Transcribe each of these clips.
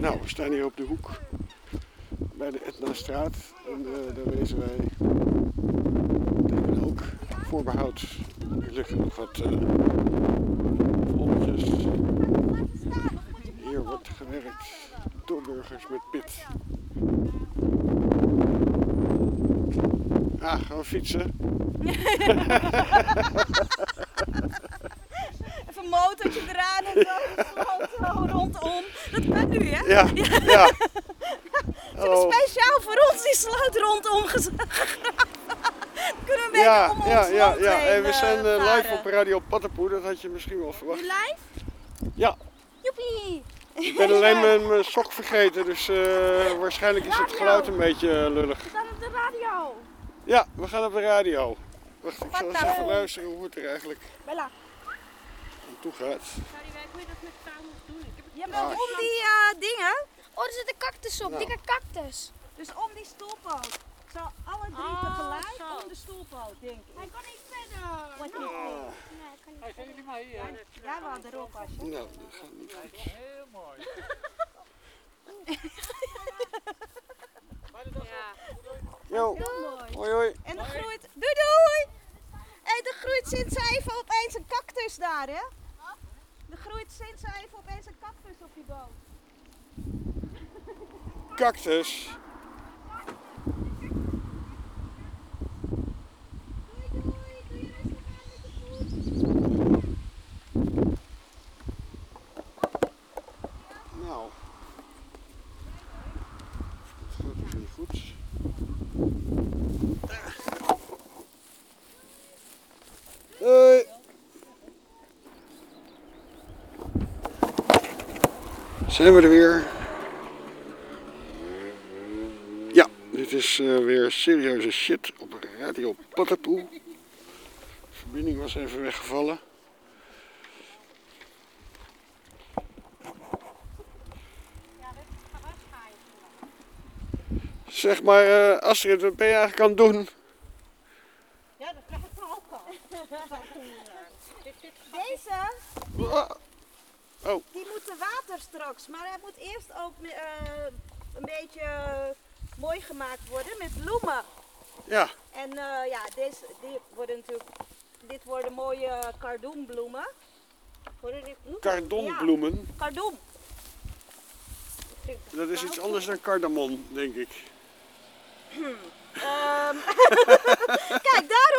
Nou, we staan hier op de hoek bij de Etnastraat en eh, daar wezen wij tegen ook voorbehoud. Er liggen nog wat uh. Hier wordt gewerkt door burgers met pit. Ah, gaan we fietsen? Even een motortje eraan en zo, zo rondom. Dat kan nu, hè? Ja, ja. Ze hebben speciaal voor ons die sloot rondom gegraven. Kunnen we Ja, om ja, ons ja, ja. heen, En we eh, zijn eh, live varen. op Radio Pattenpoe, dat had je misschien wel Nu verwacht. live? Ja, Joepie! ik ben alleen mijn, mijn sok vergeten, dus eh, waarschijnlijk is het geluid een beetje eh, lullig. We staan op de radio. Ja, we gaan op de radio. Wacht, ik zal eens even luisteren hoe het er eigenlijk Bella. aan toe gaat. Weet hoe je dat met touw moet doen? Ik heb het Ja, maar om die eh, dingen, Oh, er zit een cactus op, Nou. dikke cactus. dus om die stoelpoot. Ik zal alle drie Oh, tegelijk zo. om de stoelpoot, denk ik. Hij kan niet verder. Wat niet? Nee, hij kan niet Zijn jullie maar hier? Ja, we hadden erop als je. nou, dat gaat niet. Heel mooi. Ja. Hoi hoi. En er groeit. Doei doei! En er groeit sinds even opeens een cactus daar, hè? Er groeit sinds even opeens een cactus op die boot. Cactus. Nou. Gaat dus niet goed. Zijn we er weer? Ja, dit is eh, weer serieuze shit op Radio Pattenpoel. De verbinding was even weggevallen. Zeg maar, eh, Astrid, wat ben je eigenlijk aan het doen? Ja, dat krijg ik ook al. Deze, Ah, water straks. Maar hij moet eerst ook eh, een beetje mooi gemaakt worden met bloemen. Ja, En eh, ja, deze, die worden natuurlijk, dit worden mooie kardoenbloemen. Cardonbloemen. Ja, kardoen. Dat is iets anders dan cardamon, denk ik. Ehm, Kijk, we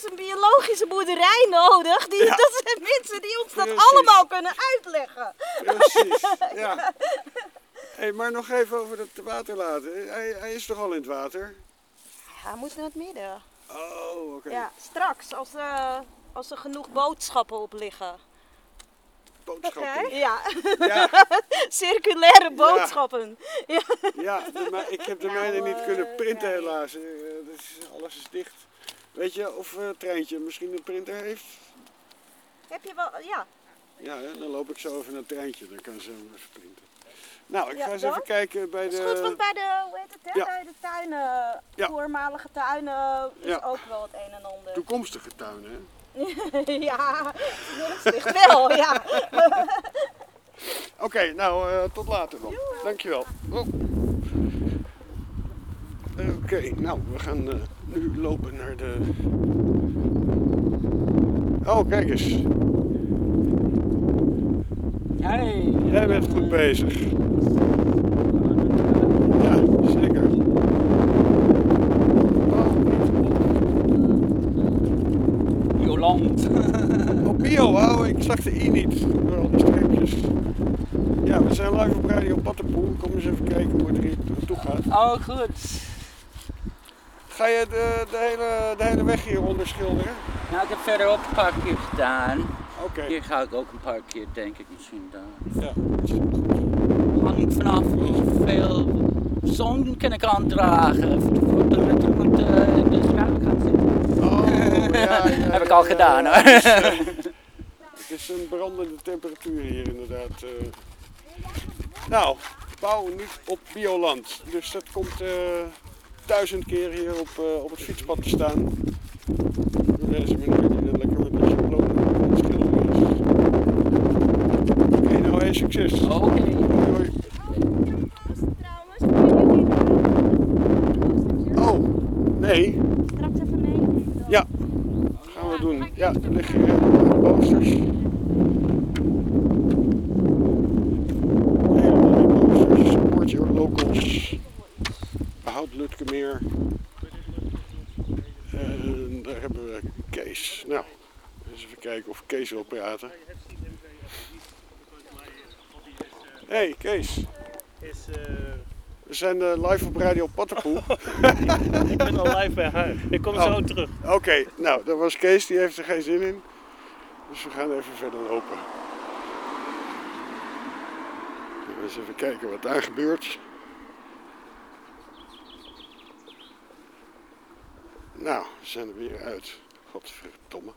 dus een biologische boerderij nodig. Die, Dat zijn mensen die ons dat allemaal kunnen uitleggen. Precies, ja. Hey, maar nog even over dat water laten. Hij, hij is toch al in het water? Hij moet naar het midden. Oh, oké. Ja, straks als, eh, als er genoeg boodschappen op liggen. Boodschappen. Ja, Ja, circulaire boodschappen. Ja. ja de ma- ik heb de mijne niet kunnen printen helaas. Is, alles is dicht. Weet je of het treintje misschien een printer heeft? Heb je wel, ja. Ja, hè, dan loop ik zo even naar het treintje. Dan kan ze hem even printen. Nou, ik Ja, ga eens dan? even kijken bij Dat is goed, want de... bij de, hoe heet het, hè? Ja. bij de tuinen, Ja. voormalige tuinen, is Ja. ook wel het een en ander. toekomstige tuinen. hè? ja, ligt wel, ja. Oké, nou, eh, tot later dan. Dankjewel. Oh. Oké, nou, we gaan eh, nu lopen naar de... Oh, kijk eens. Hey. Jij bent goed bezig. Ja, zeker. Joland. Oh, bio, oh, ik zag de i niet. Door al die streepjes. Ja, we zijn live op Radio Pattenpoel. Kom eens even kijken hoe het er hier naartoe gaat. Oh, goed. Ga je de, de, hele, de hele weg hier onderschilderen? Nou, ik heb verderop een paar keer gedaan. Oké. Hier ga ik ook een paar keer, denk ik, misschien dan. Ja. Hangt vanaf hoeveel zon kan ik aandragen het goed eh, in de schuil gaat zitten. Oh, ja, ja, Heb ik al gedaan hoor. Het is een brandende temperatuur hier inderdaad. eh. Nou, bouw niet op bioland. Dus dat komt eh, duizend keer hier op, uh, op het fietspad te staan. Dan rennen ze me nog in een lekker rubbertje is. Oké, okay, nou hey, succes. Oké. Okay. Hoi. Oh, nee. Straks even mee. Ja, gaan we doen. Ja, er liggen hier eh, posters. Hele mooie posters. Support your locals. Lutkemeer. En daar hebben we Kees. Nou, eens even kijken of Kees wil praten. Hey Kees, eh, we zijn eh, live op Radio Pattenpoel. ik ben al live bij haar. Ik kom Oh. zo terug. Oké, nou, dat was Kees, die heeft er geen zin in. Dus we gaan even verder lopen. Eens even kijken wat daar gebeurt. Nou, we zijn er weer uit. Godverdomme.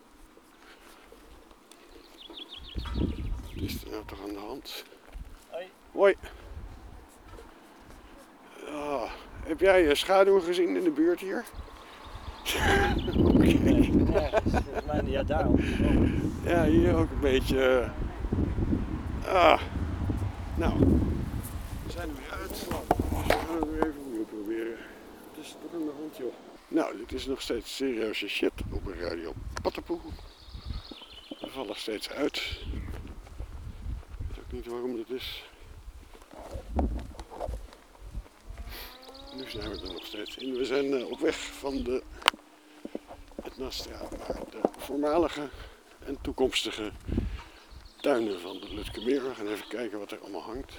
Wat is er nou toch aan de hand? Hoi. Hoi. Heb jij eh, schaduwen gezien in de buurt hier? Oké. Ja, daarom. Ja, hier ook een beetje. eh, ah, nou. We zijn er weer uit. We gaan het weer even opnieuw proberen. Het is toch aan de hand, joh. Nou, dit is nog steeds serieuze shit op een radio Pattenpoel. We vallen steeds uit. Ik weet ook niet waarom dit is. Nu zijn we er nog steeds in. We zijn eh, op weg van de de voormalige en toekomstige tuinen van de Lutkemeer. We gaan even kijken wat er allemaal hangt.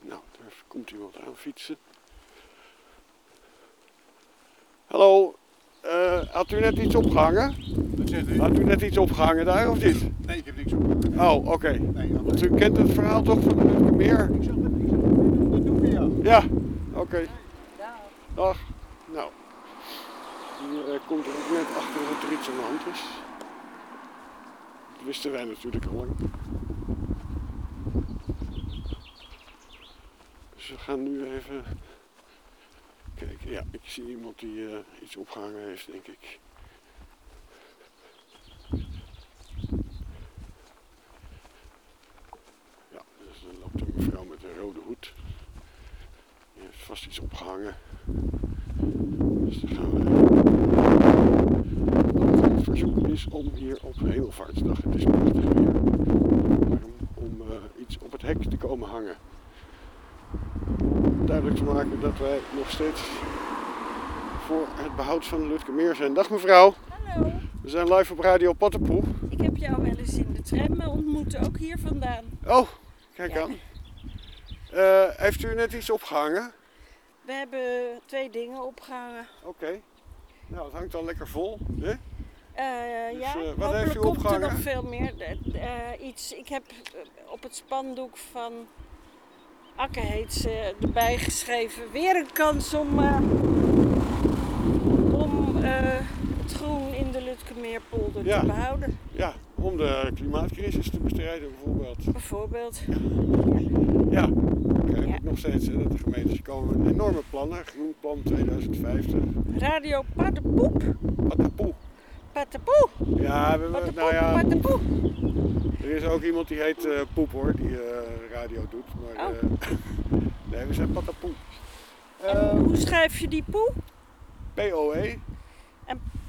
Nou, daar komt iemand aan fietsen. Hallo, eh, had u net iets opgehangen? Wat zegt u? Had u net iets opgehangen daar of niet? Nee, ik heb niks op. Oh, oké. Nee, dat Want u kent het verhaal toch van de meer? Ik zag het, ik. Dat doen we ja. Ja, oké. Dag. Nou, hier eh, komt er ook net achter dat er iets aan de hand is. Dat wisten wij natuurlijk al lang. Dus we gaan nu even kijken. Ja, ik zie iemand die eh, iets opgehangen heeft, denk ik. Ja, dus er loopt een mevrouw met een rode hoed. Die heeft vast iets opgehangen. Dus dan gaan we. Verzoek is om hier op Hemelvaartsdag, het is prachtig weer, om eh, iets op het hek te komen hangen. Duidelijk te maken dat wij nog steeds voor het behoud van de Lutkemeer zijn. Dag mevrouw, Hallo, we zijn live op Radio Pattenpoel. ik heb jou wel eens in de tram ontmoet, ook hier vandaan. Oh, kijk Ja. aan. Eh, heeft u net iets opgehangen? We hebben twee dingen opgehangen. Oké. Nou, het hangt al lekker vol. Hè? Eh, Dus, ja, eh, wat heeft u komt er opgehangen? nog veel meer. Eh, eh, iets, ik heb eh, op het spandoek van Akke heet ze erbij geschreven. Weer een kans om, eh, om eh, het groen in de Lutkemeerpolder Ja. te behouden. Ja, om de klimaatcrisis te bestrijden bijvoorbeeld. Bijvoorbeeld. Ja, Ja. ik nog steeds hè, dat de gemeentes komen enorme plannen. Groenplan 2050. Radio Paddepoep. Patapoe. Pattepoe. Ja, we, nou ja, Pattepoe. er is ook iemand die heet eh, Poep hoor, die eh, radio doet. Maar Oh. eh, nee, we zijn Patapoe. En hoe schrijf je die poe? POE,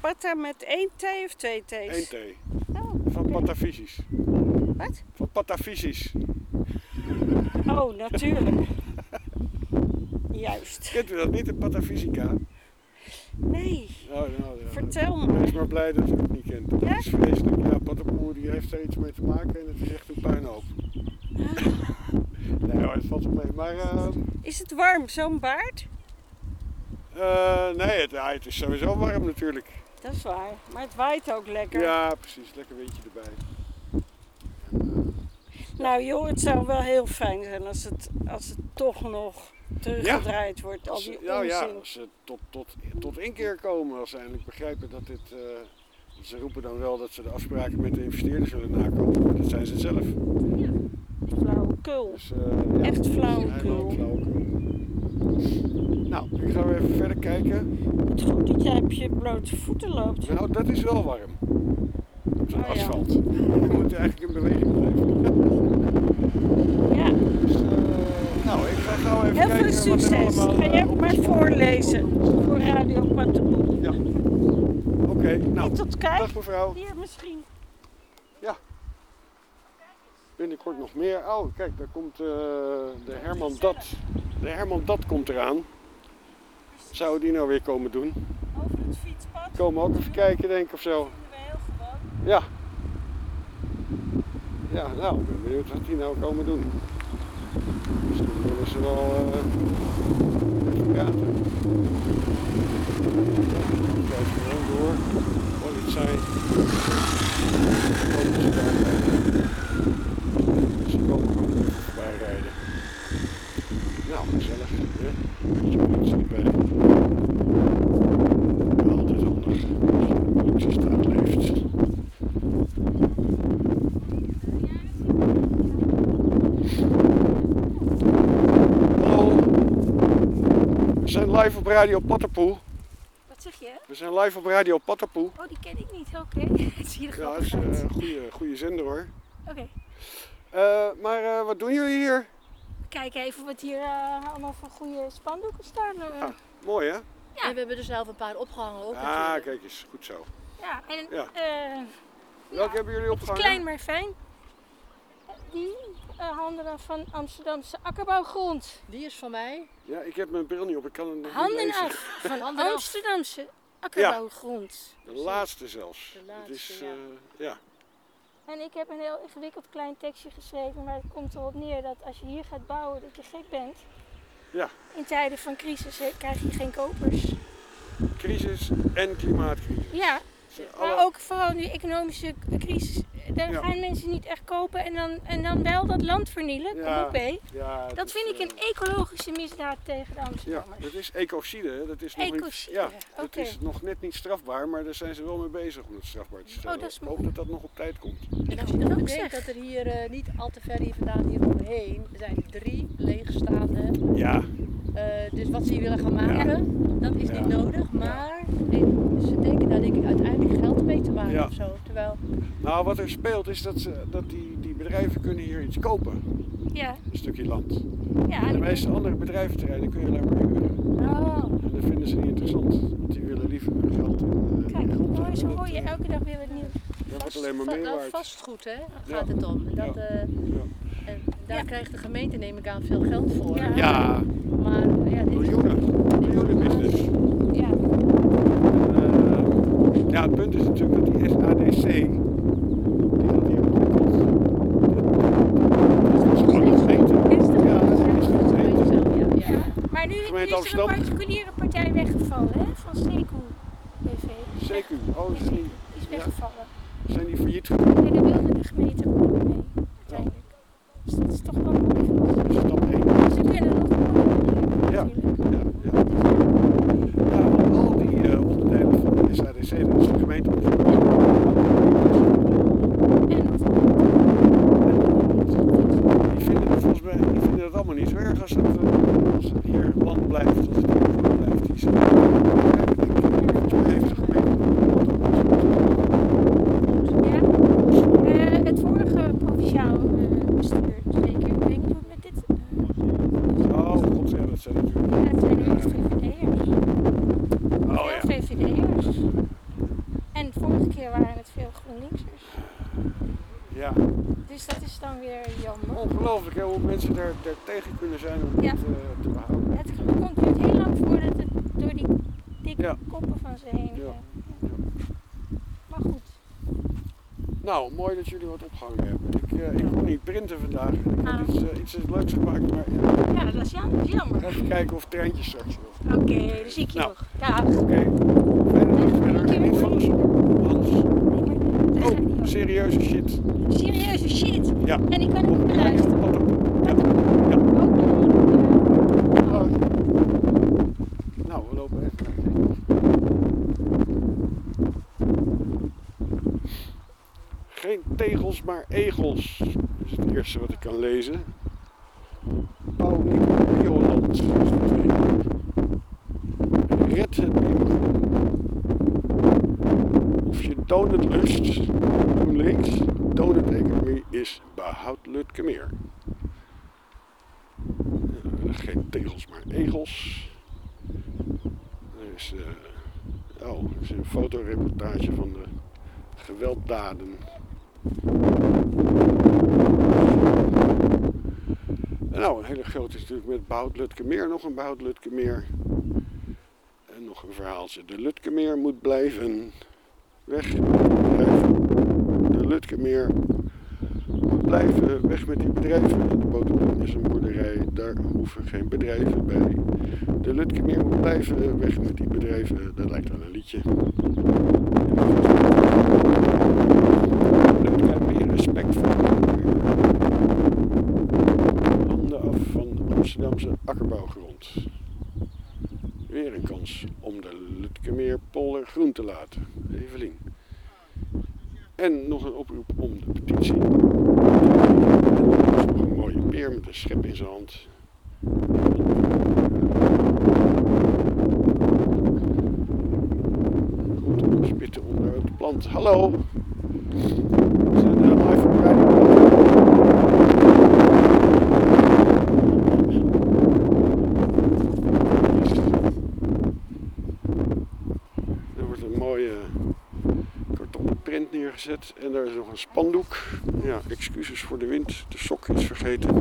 Patta met één T of twee T's? 1 T. Oh, Van. Patafysisch. Wat? Van Patafysisch. Oh, natuurlijk. Juist. Kent u dat niet, de Patafysica? Nee, nou, ja. vertel Wees me. maar blij dat u het niet kent. Dat Ja? is vreselijk. Ja, Patapoe die heeft er iets mee te maken en het is echt een puinhoop. nee hoor, het valt wel mee. Maar eh, Is het warm, zo'n baard? eh, nee, het, ja, het is sowieso warm natuurlijk. Dat is waar. Maar het waait ook lekker. Ja, precies. Lekker windje erbij. Nou joh, het zou wel heel fijn zijn als het, als het toch nog teruggedraaid wordt. Al Als nou ja, als ze tot, tot, tot inkeer komen, als ze eindelijk begrijpen dat dit... eh, ze roepen dan wel dat ze de afspraken met de investeerder zullen nakomen, maar dat zijn ze zelf. Flauwekul. Dus, eh, ja, Echt flauwekul. Nou, ik ga weer even verder kijken. Het is goed dat jij op je blote voeten loopt. Nou, dat is wel warm. op het Oh ja. asfalt. Je moet eigenlijk in beweging blijven. Ja, eh, nou, even heel veel succes. allemaal, Ga eh, jij op maar voorlezen voor Radio Patroon. Ja. Oké, nou, tot kijk. dag mevrouw. Hier misschien. Binnenkort nog meer. Oh, kijk, daar komt eh, de Herman Dat. De Herman Dat komt eraan. Zou die nou weer komen doen? Over het fietspad. Komen ook even kijken, denk ik, of zo. Ja. Ja, nou, ik ben benieuwd wat die nou komen doen. Misschien willen ze wel eh even praten. Kijk gewoon door. Politie. Komen ze daar rijden. Ze komen gewoon even voorbij rijden. Nou, gezellig. Hè? Zoiets erbij. Altijd handig. Als je in de politiestaat leeft. Hallo. We zijn live op Radio Patterpoel. Wat zeg je? We zijn live op Radio Patterpoel. Oh, die ken ik niet. Oké. Het is hier Ja, dat is eh, een goede, goede zender hoor. Oké. Eh, maar eh, wat doen jullie hier? Kijk even wat hier eh, allemaal voor goede spandoeken staan. eh. Ah, Mooi hè? Ja. En we hebben er zelf een paar opgehangen ook Ah, natuurlijk. kijk eens. Goed zo. ja, en Ja. eh, Welke hebben jullie het is opgehangen? klein maar fijn. Die eh, handen van Amsterdamse akkerbouwgrond. Die is van mij. Ja, ik heb mijn bril niet op. Ik kan het niet Handen lezen. af van Handen. Amsterdamse akkerbouwgrond. De laatste zelfs. De laatste, is, ja. eh, ja. En ik heb een heel ingewikkeld klein tekstje geschreven, maar het komt erop neer dat als je hier gaat bouwen, dat je gek bent. Ja. In tijden van crisis krijg je geen kopers. Crisis en klimaatcrisis. Ja, Alle- maar ook vooral nu economische crisis. Daar Ja. gaan mensen niet echt kopen en dan, en dan wel dat land vernielen. Kom Ja, op hé. Ja, Dat is, vind ik eh, een ecologische misdaad tegen de Ja, Amsterdammers. dat is ecocide. Dat is nog niet, ja, dat is nog net niet strafbaar, maar daar zijn ze wel mee bezig om het strafbaar te stellen. Oh, dat is ik hoop dat dat nog op tijd komt. En als je dan ook, bedenkt zeg. dat er hier eh, niet al te ver hier vandaan hier omheen zijn drie leegstaande. Ja, eh, dus wat ze hier willen gaan maken, dat is Ja. niet nodig. Maar eh, ze denken daar denk ik uiteindelijk geld mee te maken Ja. of zo. Terwijl, nou wat er speelt is dat, ze, dat die, die bedrijven kunnen hier iets kopen. Ja, Een stukje land. ja. En de meeste andere bedrijventerreinen kun je alleen maar huren. Oh, En dat vinden ze niet interessant. Want die willen liever hun geld in eh, kijk, in grond mooi, zo hoor je elke dag weer wat nieuws. Dat wordt alleen maar meer nou, waard. vastgoed hè, Ja. gaat het om. En, dat, Ja. eh, Ja. en daar Ja. krijgt de gemeente neem ik aan veel geld voor. Ja. Ja, is miljoenen. Miljoenen business. Ja, Eh, ja, het punt is natuurlijk dat die SADC, die hier ontwikkelt, dat is gewoon gemeente. Is Ja, dat is gemeente zelf, ja. maar nu, is er een particuliere partij weggevallen, hè? Van Seco BV. CQ, oh, zijn die, is weggevallen. zijn die failliet gegaan? Nee, daar wilde de gemeente ook mee, uiteindelijk. Dus dat is toch wel mooi voor ons. Dat is stap 1. Ze kunnen nog wel Ja. natuurlijk. Ja, ja. ja, want al die eh, onderdelen van de SADC, dat is de gemeente. En nog Die vinden het volgens mij die vinden het allemaal niet zo erg als het, eh, als het hier land blijft, als het hier land blijft. Die zijn begrijpen, denk ik. Volgens mij heeft de gemeente Ja. Eh, het vorige provinciaal eh, bestuur, zeker. Ik weet niet hoe het met dit. eh, Oh god, ja, dat zijn natuurlijk. ja, het zijn echt VVD'ers. Oh veel ja. VVD'ers. En vorige keer waren het veel GroenLinksers. Ja, Dus dat is dan weer jammer. ongelooflijk hè, hoe mensen daar, daar tegen kunnen zijn om Ja. dit eh, te behouden. Het komt duurt heel lang voordat het door die dikke Ja. koppen van ze heen Ja. gaat. Maar goed. Nou, mooi dat jullie wat opgehangen hebben. Ik, eh, ik kon niet printen vandaag. Ik Ah. iets, eh, iets leuks gemaakt, maar ja, Ja, dat is jammer. even kijken of treintjes straks nog. Oké, dan zie ik je Nou. nog. Dag. Oké, dag verder. Niet van de zon. Hans. Oh, Oh, serieuze shit. serieuze shit. Ja. En ik kan het. Wat dan? Ja. Oh. Nou, we lopen even naar Geen tegels, maar egels. Dat is het eerste wat ik kan lezen. Nieuw bioland. is de tweede. Red het biogroen. Of je het lust. GroenLinks. Toon het economie is behoud Lutkemeer. Ja, geen tegels, maar egels. Er is, eh, oh, er is een fotoreportage van de gewelddaden. En nou, een hele grote is natuurlijk met Bout Lutkemeer, nog een Bout Lutkemeer. En nog een verhaaltje. De Lutkemeer moet blijven weg. De Lutkemeer blijven weg met die bedrijven. De Boterblom is een boerderij, daar hoeven geen bedrijven bij. De Lutkemeer moet blijven weg met die bedrijven. Dat lijkt wel een liedje. Lutkemeer, respect voor. Handen af van Amsterdamse akkerbouwgrond. Weer een kans om de Lutkemeerpolder groen te laten. Evelien. En nog een oproep om de petitie. En er is nog een mooie peer met een schep in zijn hand. Er onder het plant. Hallo! We zijn eh, live op Er wordt een mooie kartonnen print neergezet en daar is nog een spandoek. Ja, excuses voor de wind, de sok is vergeten.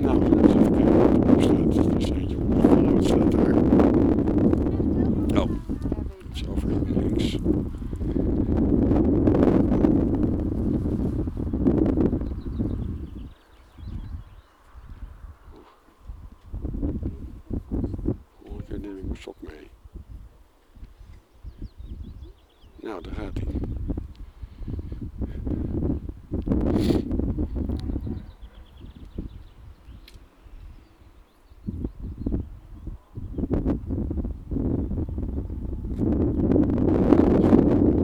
Nou, eens even kijken wat erop staat. Er is eentje opgevallen, wat staat daar? Oh, dat is over links. Volgende keer neem ik mijn sok mee. Nou, daar gaat hij.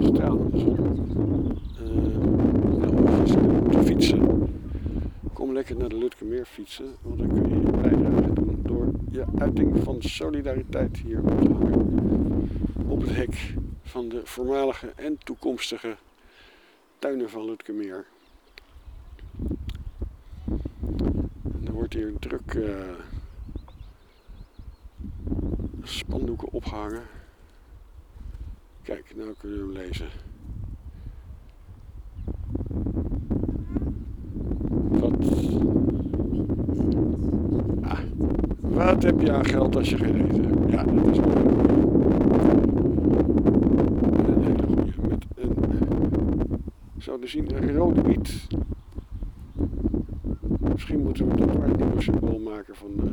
Straal. Eh, nou, als je moet fietsen. Kom lekker naar de Lutkemeer fietsen, want dan kun je je bijdrage doen door je uiting van hier op het hek van de voormalige en toekomstige tuinen van Lutkemeer. Er wordt hier druk eh, spandoeken opgehangen. Kijk, nou kun je hem lezen. Wat? Ah, wat heb je aan geld als je geen eten hebt? Ja, dat is wel een hele goeie. Met een, zouden zien, een rode biet. Misschien moeten we dat maar een nieuwe symbool maken van de.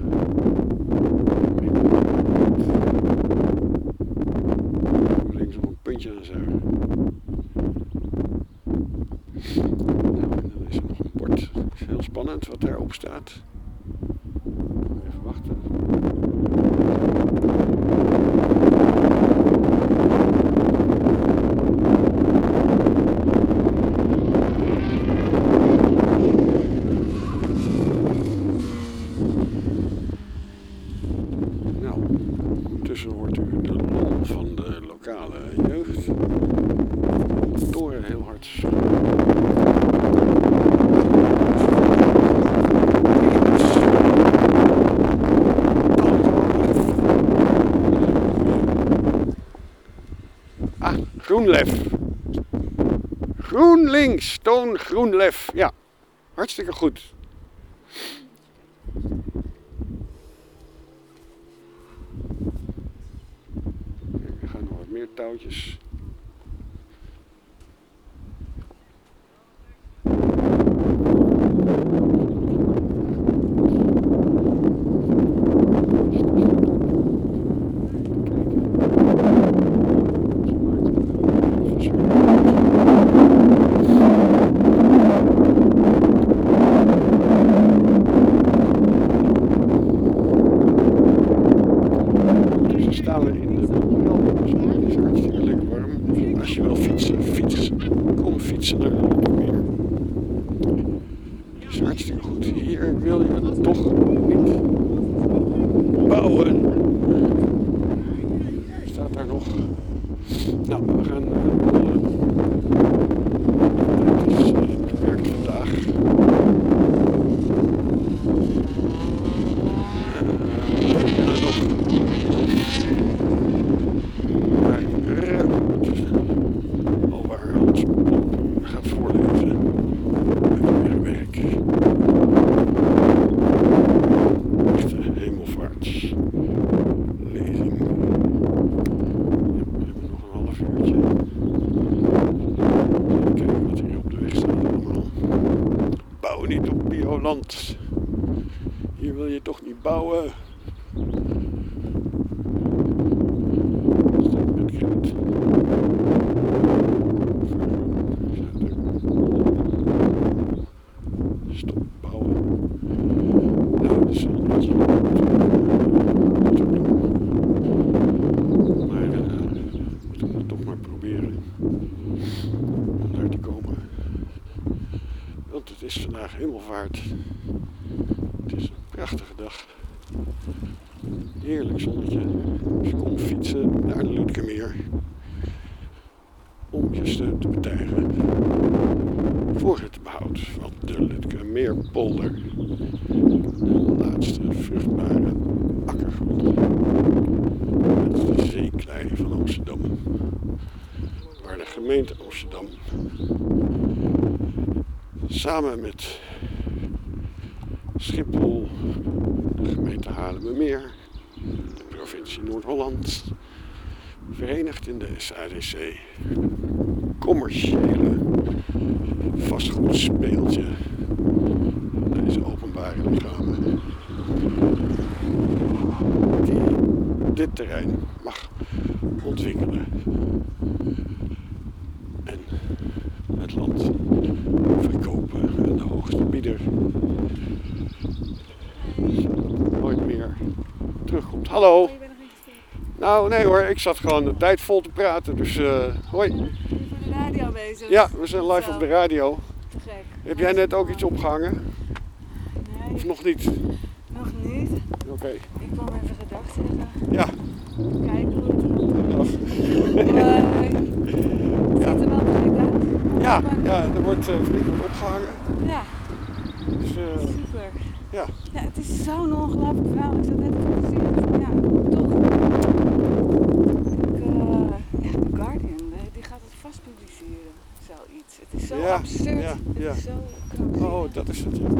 Links nog een puntje aan zuigen. Nou, en dan is er nog een bord. Het is heel spannend wat daarop staat. Even wachten. Nou, ondertussen hoort u de lol van de lokale jeugd. De toren heel hard schudden. Ah, Groenlef. GroenLinks, toon Groenlef. Ja, hartstikke goed. Er gaan nog wat meer touwtjes. Thank you. Samen met Schiphol, de gemeente Haarlemmermeer, de provincie Noord-Holland, verenigd in de SADC, commerciële vastgoedspeeltje. Van deze openbare lichamen. Die dit terrein mag ontwikkelen. en het land verkopen aan de hoogste bieder nooit meer terugkomt. Hallo! Nou, nee hoor, ik zat gewoon de tijd vol te praten, dus eh, hoi. Voor de radio bezig. Ja, we zijn live op de radio. Te gek. Heb jij net ook iets opgehangen? Nee, Of nog niet? nog niet. Oké. Ik kwam even gedag zeggen. Ja. Het gaat. Dag. Hoi. Het ziet er wel gek uit. Ja, ja, er wordt uh, flink wat opgehangen. Ja, Dus, eh, super. ja. Ja, het is zo'n ongelooflijk verhaal. Ik zat net op gezien. Ja, toch. Ik, eh, ja, The Guardian, eh, die gaat het vast publiceren. Zoiets. Het is zo Ja, absurd. ja, ja. is zo krankzinnig. Oh, dat is het. ja. Eh,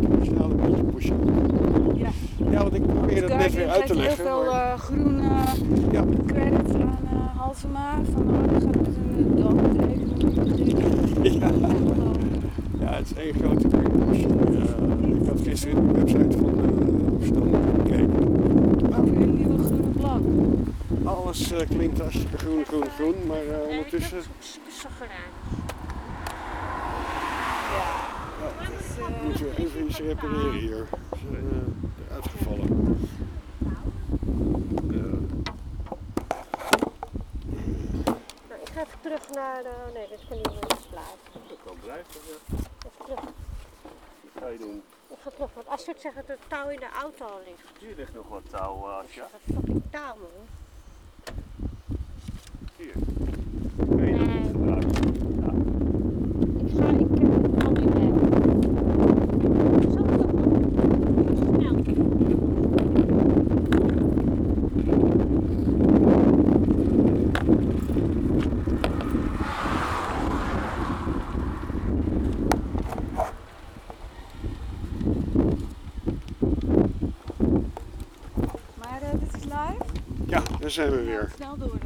internationale bondpushing. Ja. Ja, want ik probeer het net weer uit te leggen. heel veel maar- eh, groene Ja. credit aan eh Halsema. Van oh, gaat met een uh, beginnen. Ja. Ja, het is één grote bondpushing. Uh, ik had gisteren de website van uh, Amsterdam gekeken. Over hun nieuwe groene plan. Alles eh, klinkt hartstikke groen, groen, groen, maar eh, ondertussen... Ja, het is, eh, moeten we even iets repareren hier. We zijn eh, eruit gevallen. Eh, Nou, ik ga even terug naar de... Nee, dit is van die plaats. Dat kan blijven. Even terug. Wat ga je doen? Ik ga terug, want Astrid zegt dat er touw in de auto al ligt. Hier ligt nog wat touw, Asja. Dat is fucking touw, man. Hier. Kun je dat Nee. niet gebruiken? Ja. Ik ga, ik heb al die weg. Zo. Snel. maar eh, dit is live. ja, daar zijn we weer. Snel door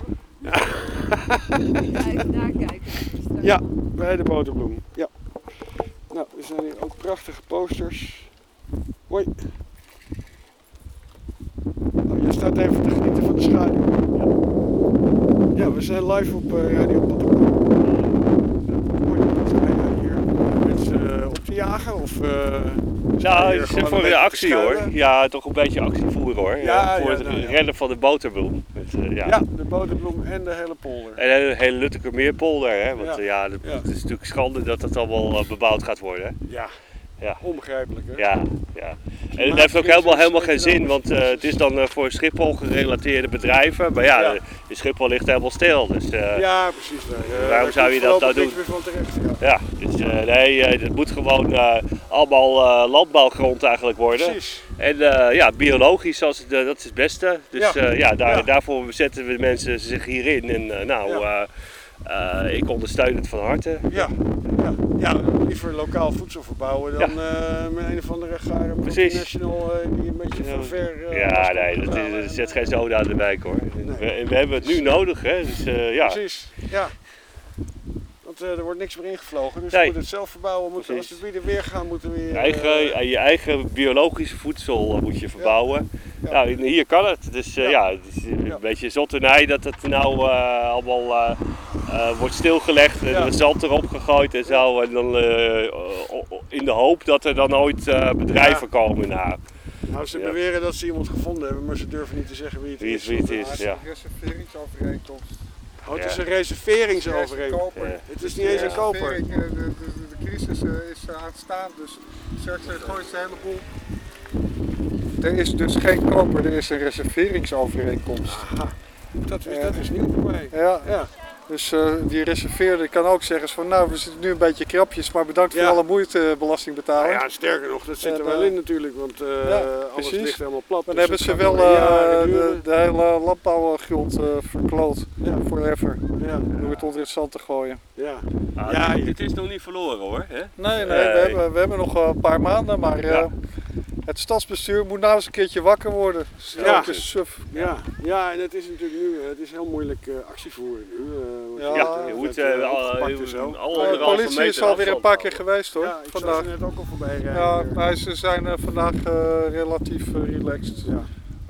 even daar kijken. Ja, bij de boterbloem. Ja. Nou, er zijn hier ook prachtige posters. Hoi. Oh, jij staat even te genieten van de schaduw. Ja, we zijn live op eh, Radio Pattenkoek. Hoi, zijn hier mensen eh, op te jagen? Of, eh, je Nou, het is voor een de actie hoor. Ja, toch een beetje actie voeren hoor. Ja, voor ja, het nou ja. redden van de boterbloem. Met, eh, ja. Boterbloem en de hele polder. En de hele Luttekermeerpolder, hè? Want Ja. dat- Ja. het is natuurlijk schande dat het allemaal eh, bebouwd gaat worden. hè. Ja, Ja. onbegrijpelijk hè? Ja, ja. En het heeft ook helemaal, helemaal geen zin, want eh, het is dan eh, voor Schiphol gerelateerde bedrijven. Maar ja, Ja. de- Schiphol ligt helemaal stil. Dus eh, Ja, precies. Eh, Waarom zou je dat nou doen? meer van terecht, ja. Dus eh, nee, eh, het moet gewoon eh, allemaal eh, landbouwgrond eigenlijk worden. Precies. En eh, ja, biologisch, als het, eh, dat is het beste. Dus Ja. ja, daar, Ja. daarvoor zetten we de mensen zich hierin. En eh, nou, Ja. eh, eh, ik ondersteun het van harte. Ja, ja, ja, liever lokaal voedsel verbouwen dan eh, met een of andere gare multinational eh, die een beetje van ver... eh, Ja, nee, dat is, eh, zet geen zoden aan de wijk hoor. Nee. We, en we hebben het nu nodig, hè. Dus eh, ja. Precies, ja. Want eh, er wordt niks meer ingevlogen, dus Nee. we moeten het zelf verbouwen. Moeten, als we weer gaan, moeten we weer... Je eigen, eh, je eigen biologische voedsel eh, moet je verbouwen. Ja. Nou, hier kan het. Dus eh, Ja. ja. het is een Ja. beetje zotternij dat het nou eh, allemaal wordt stilgelegd en Ja. wat zand erop gegooid en zo. En dan eh, in de hoop dat er dan ooit eh, bedrijven komen. Nou, nou, ze Ja. beweren dat ze iemand gevonden hebben, maar ze durven niet te zeggen wie het wie is. het, wie het want, is, ja. een reserveringsovereenkomst. Oh, het Ja. is een reserveringsovereenkomst. Het is niet eens een koper. Eh, De, de, de crisis eh, is eh, aanstaan, dus straks eh, gooit ze een heleboel. Er is dus geen koper, er is een reserveringsovereenkomst. Aha, dat is, dat is nieuw voor mij. Ja, Ja, dus eh, die reserveerder kan ook zeggen van nou we zitten nu een beetje krapjes, maar bedankt Ja. voor alle moeite belastingbetaler. nou ja, sterker nog, dat zit er wel eh, in natuurlijk, want eh, ja, alles precies. ligt helemaal plat. Dan dus hebben ze wel eh, de, hele landbouwgrond eh, verkloot. Ja. Forever. Ja, Door het onder het zand te gooien. ja. Ah, Ja, dit- is nog niet verloren hoor. Hè? Nee, nee, Nee. We, hebben, we hebben nog een paar maanden, maar eh, Ja. Het stadsbestuur moet nou eens een keertje wakker worden. Ja. Suf. Ja, ja, en het is natuurlijk nu, eh, het is heel moeilijk eh, actie voeren nu. eh, Ja, je Ja, wordt, je moet werd, eh, eh, al, opgepakt en al, zo. al de politie is alweer een paar keer geweest hoor, Ja, ik zag vandaag. ze net ook al voorbij rijden. Ja, maar ze zijn vandaag eh, relatief relaxed. Ja.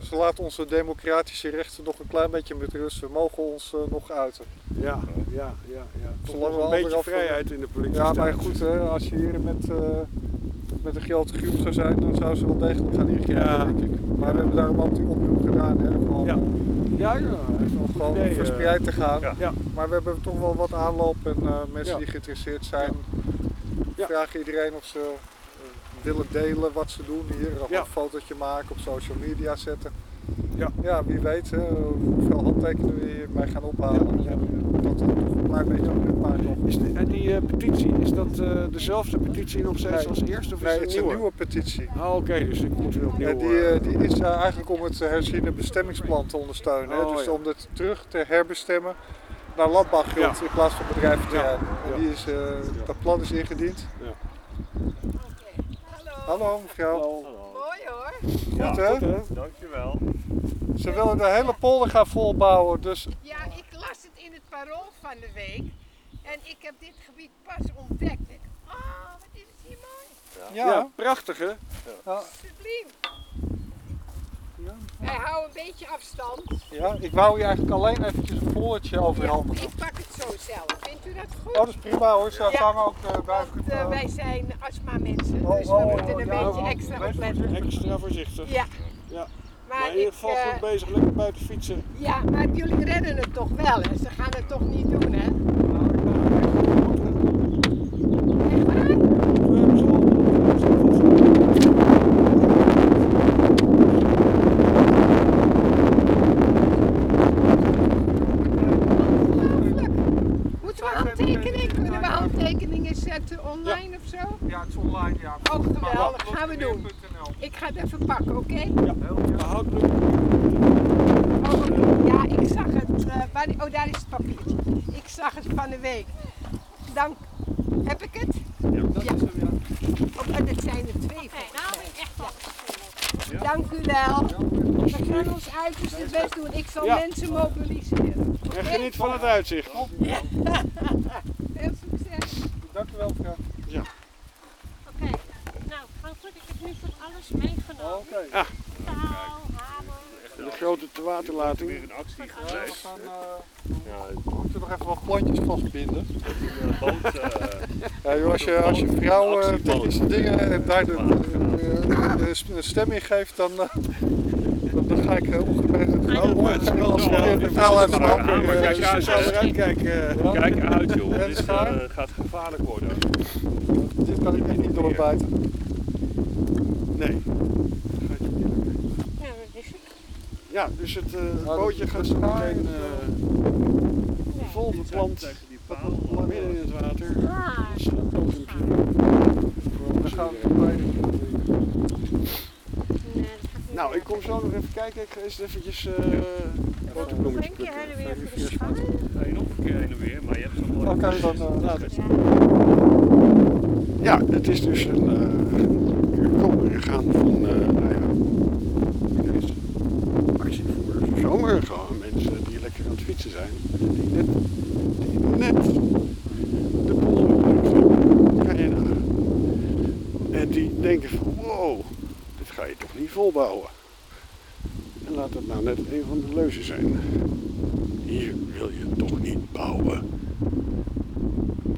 Ze laten onze democratische rechten nog een klein beetje met rust. We mogen ons nog uiten. Ja, ja, ja, ja. Toch Zolang nog we een beetje vrijheid in de politie Ja, maar goed, hè, als je hier met, eh, met een grote groep zou zijn, dan zou ze wel degelijk gaan ingrijpen, Ja. denk ik. Maar we hebben daarom ook die oproep gedaan, hè, om Ja. Ja, ja, goed gewoon idee. eh. verspreid te gaan. Ja. Ja. Maar we hebben toch wel wat aanloop en eh, mensen Ja. die geïnteresseerd zijn, Ja. vragen iedereen of ze eh, willen delen wat ze doen. Hier Ja. een fotootje maken, op social media zetten. Ja. ja wie weet hè, hoeveel handtekeningen we hierbij gaan ophalen. Ja. Dat er toch een klein beetje nog. Is die, en die eh, petitie, is dat eh, dezelfde petitie nog steeds Nee. als eerst of Nee, is het het is een nieuwe? petitie. Ah, oké, dus ik moet weer opnieuw... En die, eh, die is eigenlijk om het herziene bestemmingsplan te ondersteunen. hè. Oh, dus ja. om het terug te herbestemmen naar landbouwgrond Ja. in plaats van bedrijventerrein. Ja. En die is, eh, dat plan is ingediend. Ja. Hallo mevrouw. Mooi hoor. Goed hè? Goed, hè? Dankjewel. Ze willen de hele polder gaan volbouwen. Dus Ja, ik las het in het parool van de week. En ik heb dit gebied pas ontdekt. Ik, Ah, wat is het hier mooi. ja, Ja, prachtig hè? Subliem. Wij houden een beetje afstand. ja, ik wou je eigenlijk alleen eventjes een poldertje overhandigen. Ik pak het zo zelf. Vindt u dat goed? Oh, dat is prima hoor. Ze Ja. hangen ook uh, buiten. Want eh, wij zijn astma mensen, Oh, dus we oh, moeten oh, een ja, beetje oh, extra opletten. Extra voorzichtig. Ja. Ja. Maar, Maar in ieder geval eh, goed bezig, lekker buiten fietsen. ja, maar jullie redden het toch wel, hè? Ze gaan het toch niet doen, hè? Echt waar? We hebben ze al- Ongelooflijk. Moeten we handtekeningen? Kunnen we handtekeningen zetten online of zo? Ja, het is online, ja. Oh, geweldig. Gaan we doen. Ik pakken, oké? Ja, houtbloem. Oh, ja, ik zag het. eh, waar, oh, daar is het papiertje. Ik zag het van de week. Dank. Heb ik het? Ja. Oh, en het zijn er twee. nou ben ik echt wel Ja. Dank u wel. We gaan ons uiterste best doen. Ik zal Ja. mensen mobiliseren. En geniet van het uitzicht. Veel succes. Dank u wel mevrouw. Oké, nou, gaan goed. Ik heb nu van alles meegenomen. Oké. Ah. Touw, hamer. De waterlating. Weer een actie We geweest. gaan, eh, Ja, we moeten nog even wat plantjes vastbinden. de boot. eh, Ja, joh, als je, als je vrouw eh, Actieboot. technische dingen en daar de, de, de, de stem in geeft, dan, eh, dan, ga ik uh, ongemerkt de taal uit de hand. eh, kijk uit, joh, dit eh, gaat gevaarlijk worden. Dit kan ik echt niet doorbijten. Nee. Dat gaat je niet lukken. Ja, dat is het. Ja, dus het eh, het Nou, bootje dat- gaat dat zo meteen eh, vol beplant midden in het water. Dat is een podiumpje. Voor Dan ons gaan we dat Nou, ik kom zo nog even kijken. Ik ga eerst eventjes eh boterbloemetje Frankie heen en plukken. weer voor de je nog een keer heen en weer, maar je hebt zo'n mooi... Eh, Later. Ja. Het is dus een uh, komen en gaan van, eh nou ja, het is actie voor Gewoon mensen die lekker aan het fietsen zijn. Die net, die net de je nagaan. En die denken van, wow, dit ga je toch niet volbouwen. En laat het nou net een van de leuzen zijn. Hier wil je toch niet bouwen.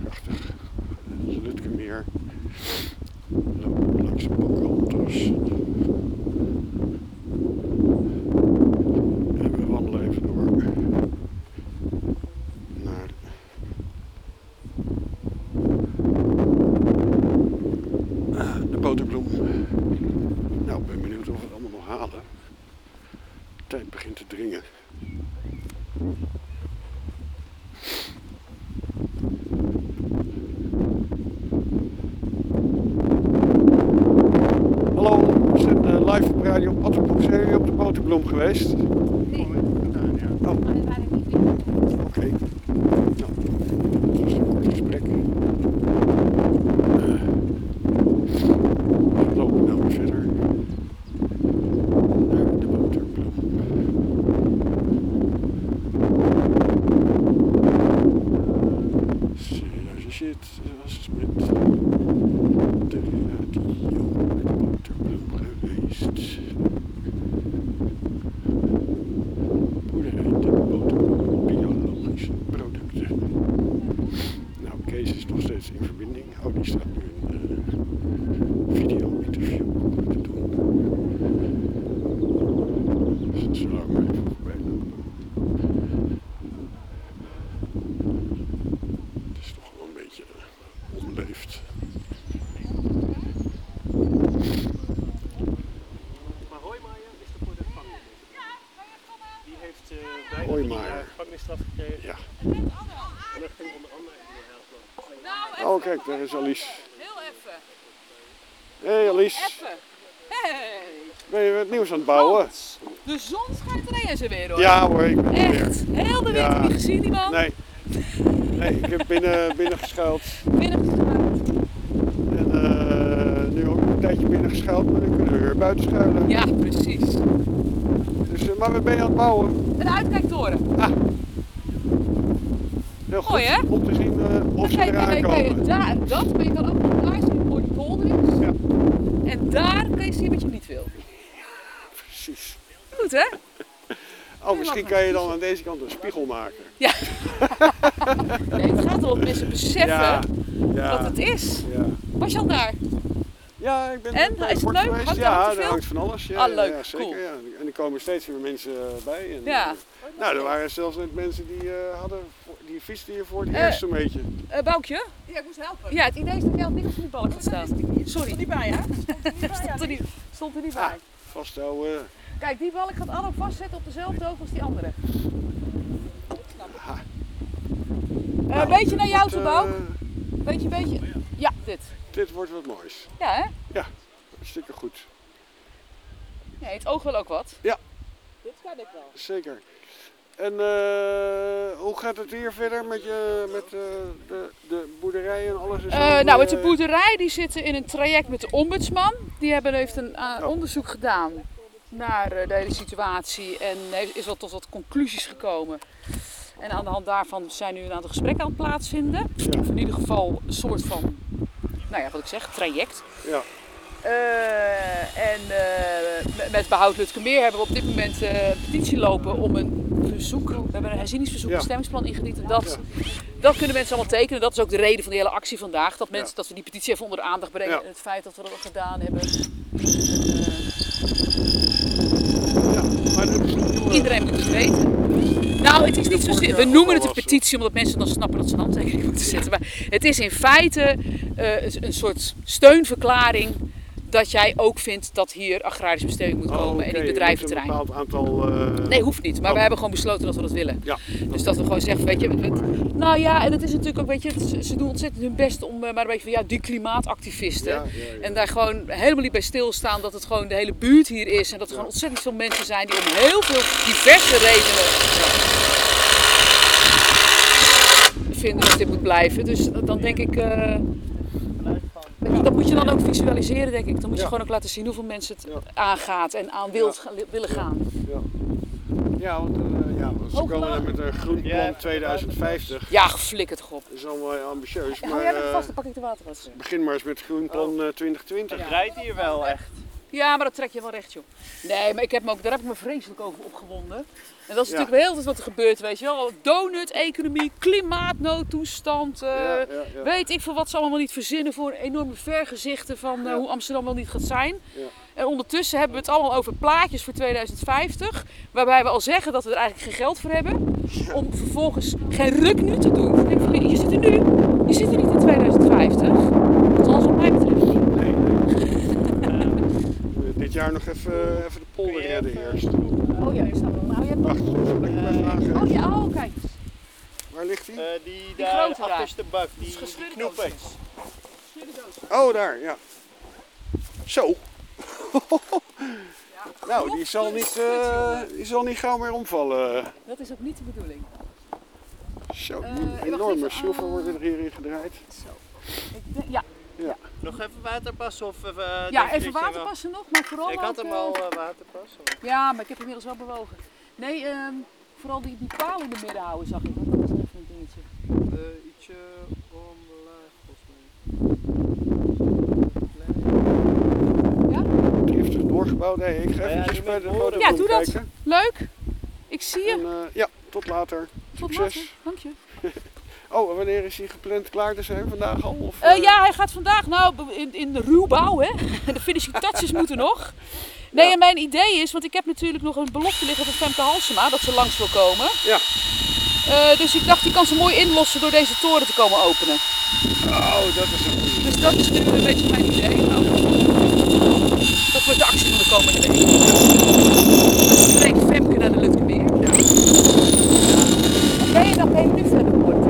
Prachtig. Lutkemeer. Lopen langs de Bokalters. En we wandelen even door naar Ah, de boterbloem. Nou, ik ben benieuwd of we het allemaal nog halen. De tijd begint te dringen. Hallo, we zijn eh, live op jullie op de boterbloem geweest? Nee. Oh, Maar dat waren niet weer. oké. Nou, dat was een kort gesprek. Eh, we lopen nou weer verder naar de boterbloem. Serieuze shit, zoals met de radio met de boterbloem geweest. Boerderij de boterbloem biologische producten. Nou, Kees is nog steeds in verbinding. Oh, die staat nu een eh, video-interview te doen. Dus dat zullen we maar even voorbij lopen. Het is toch wel een beetje eh, onbeleefd. Maar Hoijmaier is er voor de gevangenis. Die heeft uh, bijna drie Hoijmaier. jaar gevangenisstraf gekregen. Ja. En dat ging onder andere in de helft Oh, kijk, daar is Alice. Heel even. Hé hey, Alice, Even. Hey. ben je het nieuws aan het bouwen? De zon schijnt ineens weer hoor. Ja hoor, ik ben er weer. Echt. Heel de Ja. winter niet gezien die man. Nee. Nee, ik heb binnen, binnen geschuild. Binnengegaan. En eh, nu ook een tijdje binnen geschuild, maar nu kunnen we weer buiten schuilen. Ja, precies. Dus, eh, maar we ben je aan het bouwen. Een uitkijktoren. Heel goed Mooi, hè? om te zien eh, of Dan ze eraan daar, dat, maar je kan ook nog hoe mooi die polder is. Ja. En daar kan je zien wat je niet wil. Precies. Goed hè? Oh, misschien kan je dan aan deze kant een spiegel maken. Nee, het gaat erom mensen beseffen Ja, ja, wat het is. ja. Was je al daar? Ja, ik ben En? bij Is het leuk? geweest. Hangt er ja, veel? hangt van alles. Ja, Ah, ja, leuk. ja, zeker. Cool. Ja. En er komen steeds weer mensen eh, bij. En, Ja. eh, nou, er waren zelfs net mensen die uh, hadden, die fietsten hier voor het Eh, eerst zo'n beetje. Uh, Boukje? Ja, ik moest helpen. Ja, het idee is dat jij op niks op die balk gaat staan. Sorry. niet bij, hè? Stond er niet, stond er niet bij. Ah. Vasthouden. Kijk, die balk gaat allemaal vastzetten op dezelfde hoogte als die andere. Aha. Eh, Nou, beetje dit naar jou toe, eh, Bouk. Beetje, beetje. Ja, dit. Dit wordt wat moois. Ja, hè? Hartstikke goed. Nee, het oog wil ook wat. Ja. Dit kan ik wel. Zeker. En eh, hoe gaat het hier verder met, je, met eh, de, de boerderij en alles? Is Eh, al, nou, met de boerderij die zitten in een traject met de ombudsman. Die hebben, heeft een Oh. onderzoek gedaan naar de hele situatie en heeft- is wel tot wat conclusies gekomen. En aan de hand daarvan zijn nu een aantal gesprekken aan het plaatsvinden. Ja. Of in ieder geval een soort van, nou ja, wat ik zeg, traject. Ja. En met- Behoud Lutkemeer hebben we op dit moment een petitie lopen om een verzoek. We hebben een herzieningsverzoek, een stemmingsplan ingediend. En dat, dat kunnen mensen allemaal tekenen. Dat is ook de reden van de hele actie vandaag. Dat, mensen, dat we die petitie even onder de aandacht brengen. En het feit dat we dat gedaan hebben. Iedereen moet het weten. Nou, het is niet jaar We noemen het een petitie omdat mensen dan snappen dat ze een handtekening moeten zetten. Maar het is in feite eh, een soort steunverklaring dat jij ook vindt dat hier agrarische bestemming moet Oh, komen en oké, niet je bedrijventerrein. Een bepaald aantal. eh, Nee, hoeft niet. Maar Oh. we hebben gewoon besloten dat we dat willen. Ja. Dus dat we gewoon zeggen, weet je, het- nou ja, en het is natuurlijk ook, weet je, het- ze doen ontzettend hun best om, eh, maar een beetje van, ja, die klimaatactivisten. Ja, ja, ja. En daar gewoon helemaal niet bij stilstaan dat het gewoon de hele buurt hier is. En dat er gewoon ontzettend veel mensen zijn die om heel veel diverse redenen vinden dat dit moet blijven. Dus dan denk ik, eh, dat moet je dan ook visualiseren, denk ik. Dan moet je Ja. gewoon ook laten zien hoeveel mensen het Ja. aangaat en aan wil, willen gaan. Ja, ja want uh, ja, ze Hoog komen met een groen plan 2050. Ja, geflikkerd toch op. Dat is allemaal ambitieus. Hou Maar jij dat eh, vast, dan pak ik de waterwas. begin maar eens met groenplan eh, 2020. Het rijdt hier wel echt. Ja, maar dat trek je wel recht, joh. Nee, maar ik heb me ook, daar heb ik me vreselijk over opgewonden. En dat is Ja. natuurlijk wel heel veel wat er gebeurt, weet je wel. Donut-economie, klimaatnoodtoestand, eh, Ja, ja, ja. weet ik veel wat ze allemaal niet verzinnen voor enorme vergezichten van eh, Ja. hoe Amsterdam wel niet gaat zijn. Ja. En ondertussen hebben we het allemaal over plaatjes voor 2050, waarbij we al zeggen dat we er eigenlijk geen geld voor hebben, om vervolgens geen ruk nu te doen. Ik denk van, je zit er nu, je zit er niet in 2050. Althans wat mij betreft. Nee, nee. Eh, dit jaar nog even, even de polder redden eerst. Oh ja, ik snap het. Nou, je hebt Wacht, zal ik hem even aangeven? Oh ja, oh kijk. Waar ligt hij? Eh, die, Die daar grote daar. bak, die, is die gescheurde knoepen. Oh, daar, ja. Zo. nou, die zal, niet, eh, die zal niet gauw meer omvallen. Dat is ook niet de bedoeling. Zo, Eh, die wacht enorme even, schroeven eh, worden er hierin gedraaid. Ik denk, ja, Nog even waterpassen of even... ja even waterpassen nog, maar vooral Ik had hem eh, al eh, waterpassen. Ja, maar ik heb inmiddels wel bewogen. Nee, ehm, vooral die, die paal in de midden houden zag ik. Was even een dingetje. Eh, ietsje omlaag volgens mij. Driftig doorgebouwd. Hey, ik ga Ja, eventjes die bij de Ja, doe dat. kijken. Leuk. Ik zie je. En, eh, ja, tot later. Tot Succes. later. Dank je. Oh, en wanneer is hij gepland klaar te zijn? Vandaag al? Of, Eh, eh, ja, hij gaat vandaag nou in, in de ruwbouw, hè. De finishing touches moeten nog. Nee, en mijn idee is, want ik heb natuurlijk nog een belofte liggen van Femke Halsema dat ze langs wil komen. Ja. Eh, dus ik dacht, die kan ze mooi inlossen door deze toren te komen openen. Oh, dat is een. Dus dat is nu een beetje mijn idee. Nou, dat wordt de actie van de komende week. Dan brengt Femke naar de Lutkemeer. Ja. Oké, dan ben je nu verder worden.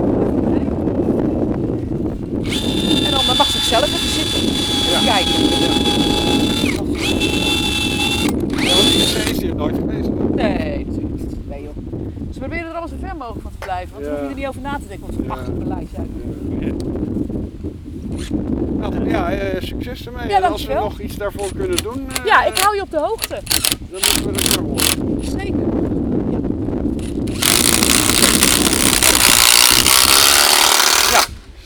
En dan mag ze zelf even zitten. Ja. Kijken. Ja, want die is is hier nooit geweest. Nee. Ze proberen er allemaal zo ver mogelijk van te blijven. Want Ja. hoef je er niet over na te denken wat voor Ja. prachtig beleid doet. Nou, ja, eh, succes ermee. Ja, en als we dankjewel. nog iets daarvoor kunnen doen, eh, Ja, ik hou je op de hoogte. dan moeten we dat horen. Zeker.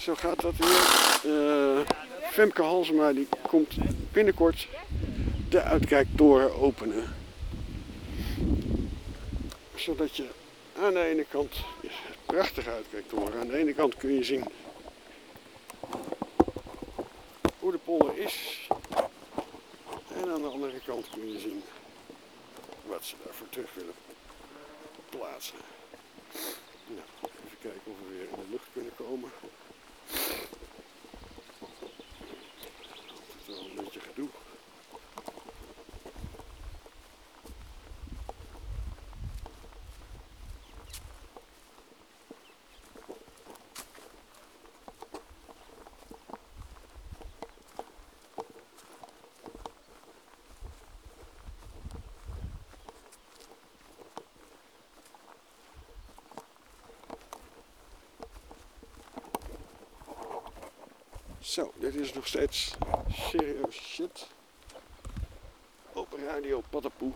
Zo gaat dat weer. Eh, Femke Halsema die komt binnenkort de uitkijktoren openen. Zodat je aan de ene kant, is het uitkijktoren, aan de ene kant kun je zien hoe de polder is. En aan de andere kant kun je zien wat ze daarvoor terug willen plaatsen. Nou, even kijken of we weer in de lucht kunnen komen. Zo, dit is nog steeds serieus shit. Op radio Patapoe.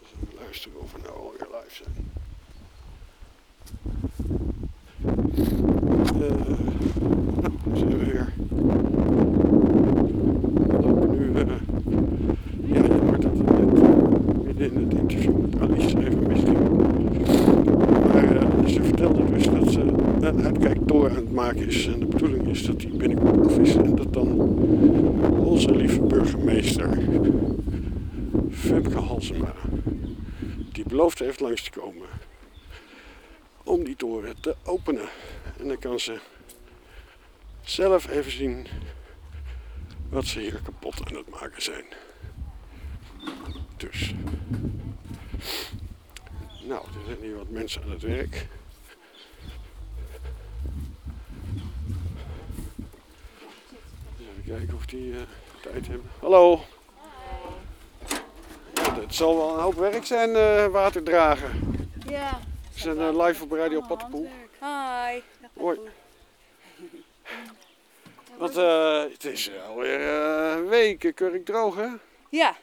Dus we luisteren of we nou alweer live zijn. Eh, nou, daar zijn we weer. Ook nu, eh, ja, jammer dat het net midden in het interview met Alice even misging. Maar eh, ze vertelde dus dat ze een uitkijktoren aan het maken is. En de bedoeling is dat die binnenkort. En dat dan onze lieve burgemeester, Femke Halsema, die beloofd heeft langs te komen om die toren te openen. En dan kan ze zelf even zien wat ze hier kapot aan het maken zijn. Dus. Nou, er zijn hier wat mensen aan het werk. Even kijken of die eh, tijd hebben. Hallo. Ja, het zal wel een hoop werk zijn, eh, water dragen. Ja. We zijn eh, live op Radio Pattenpoel. Hi. Hoi. Want het is alweer weken kurk droog, hè? Ja.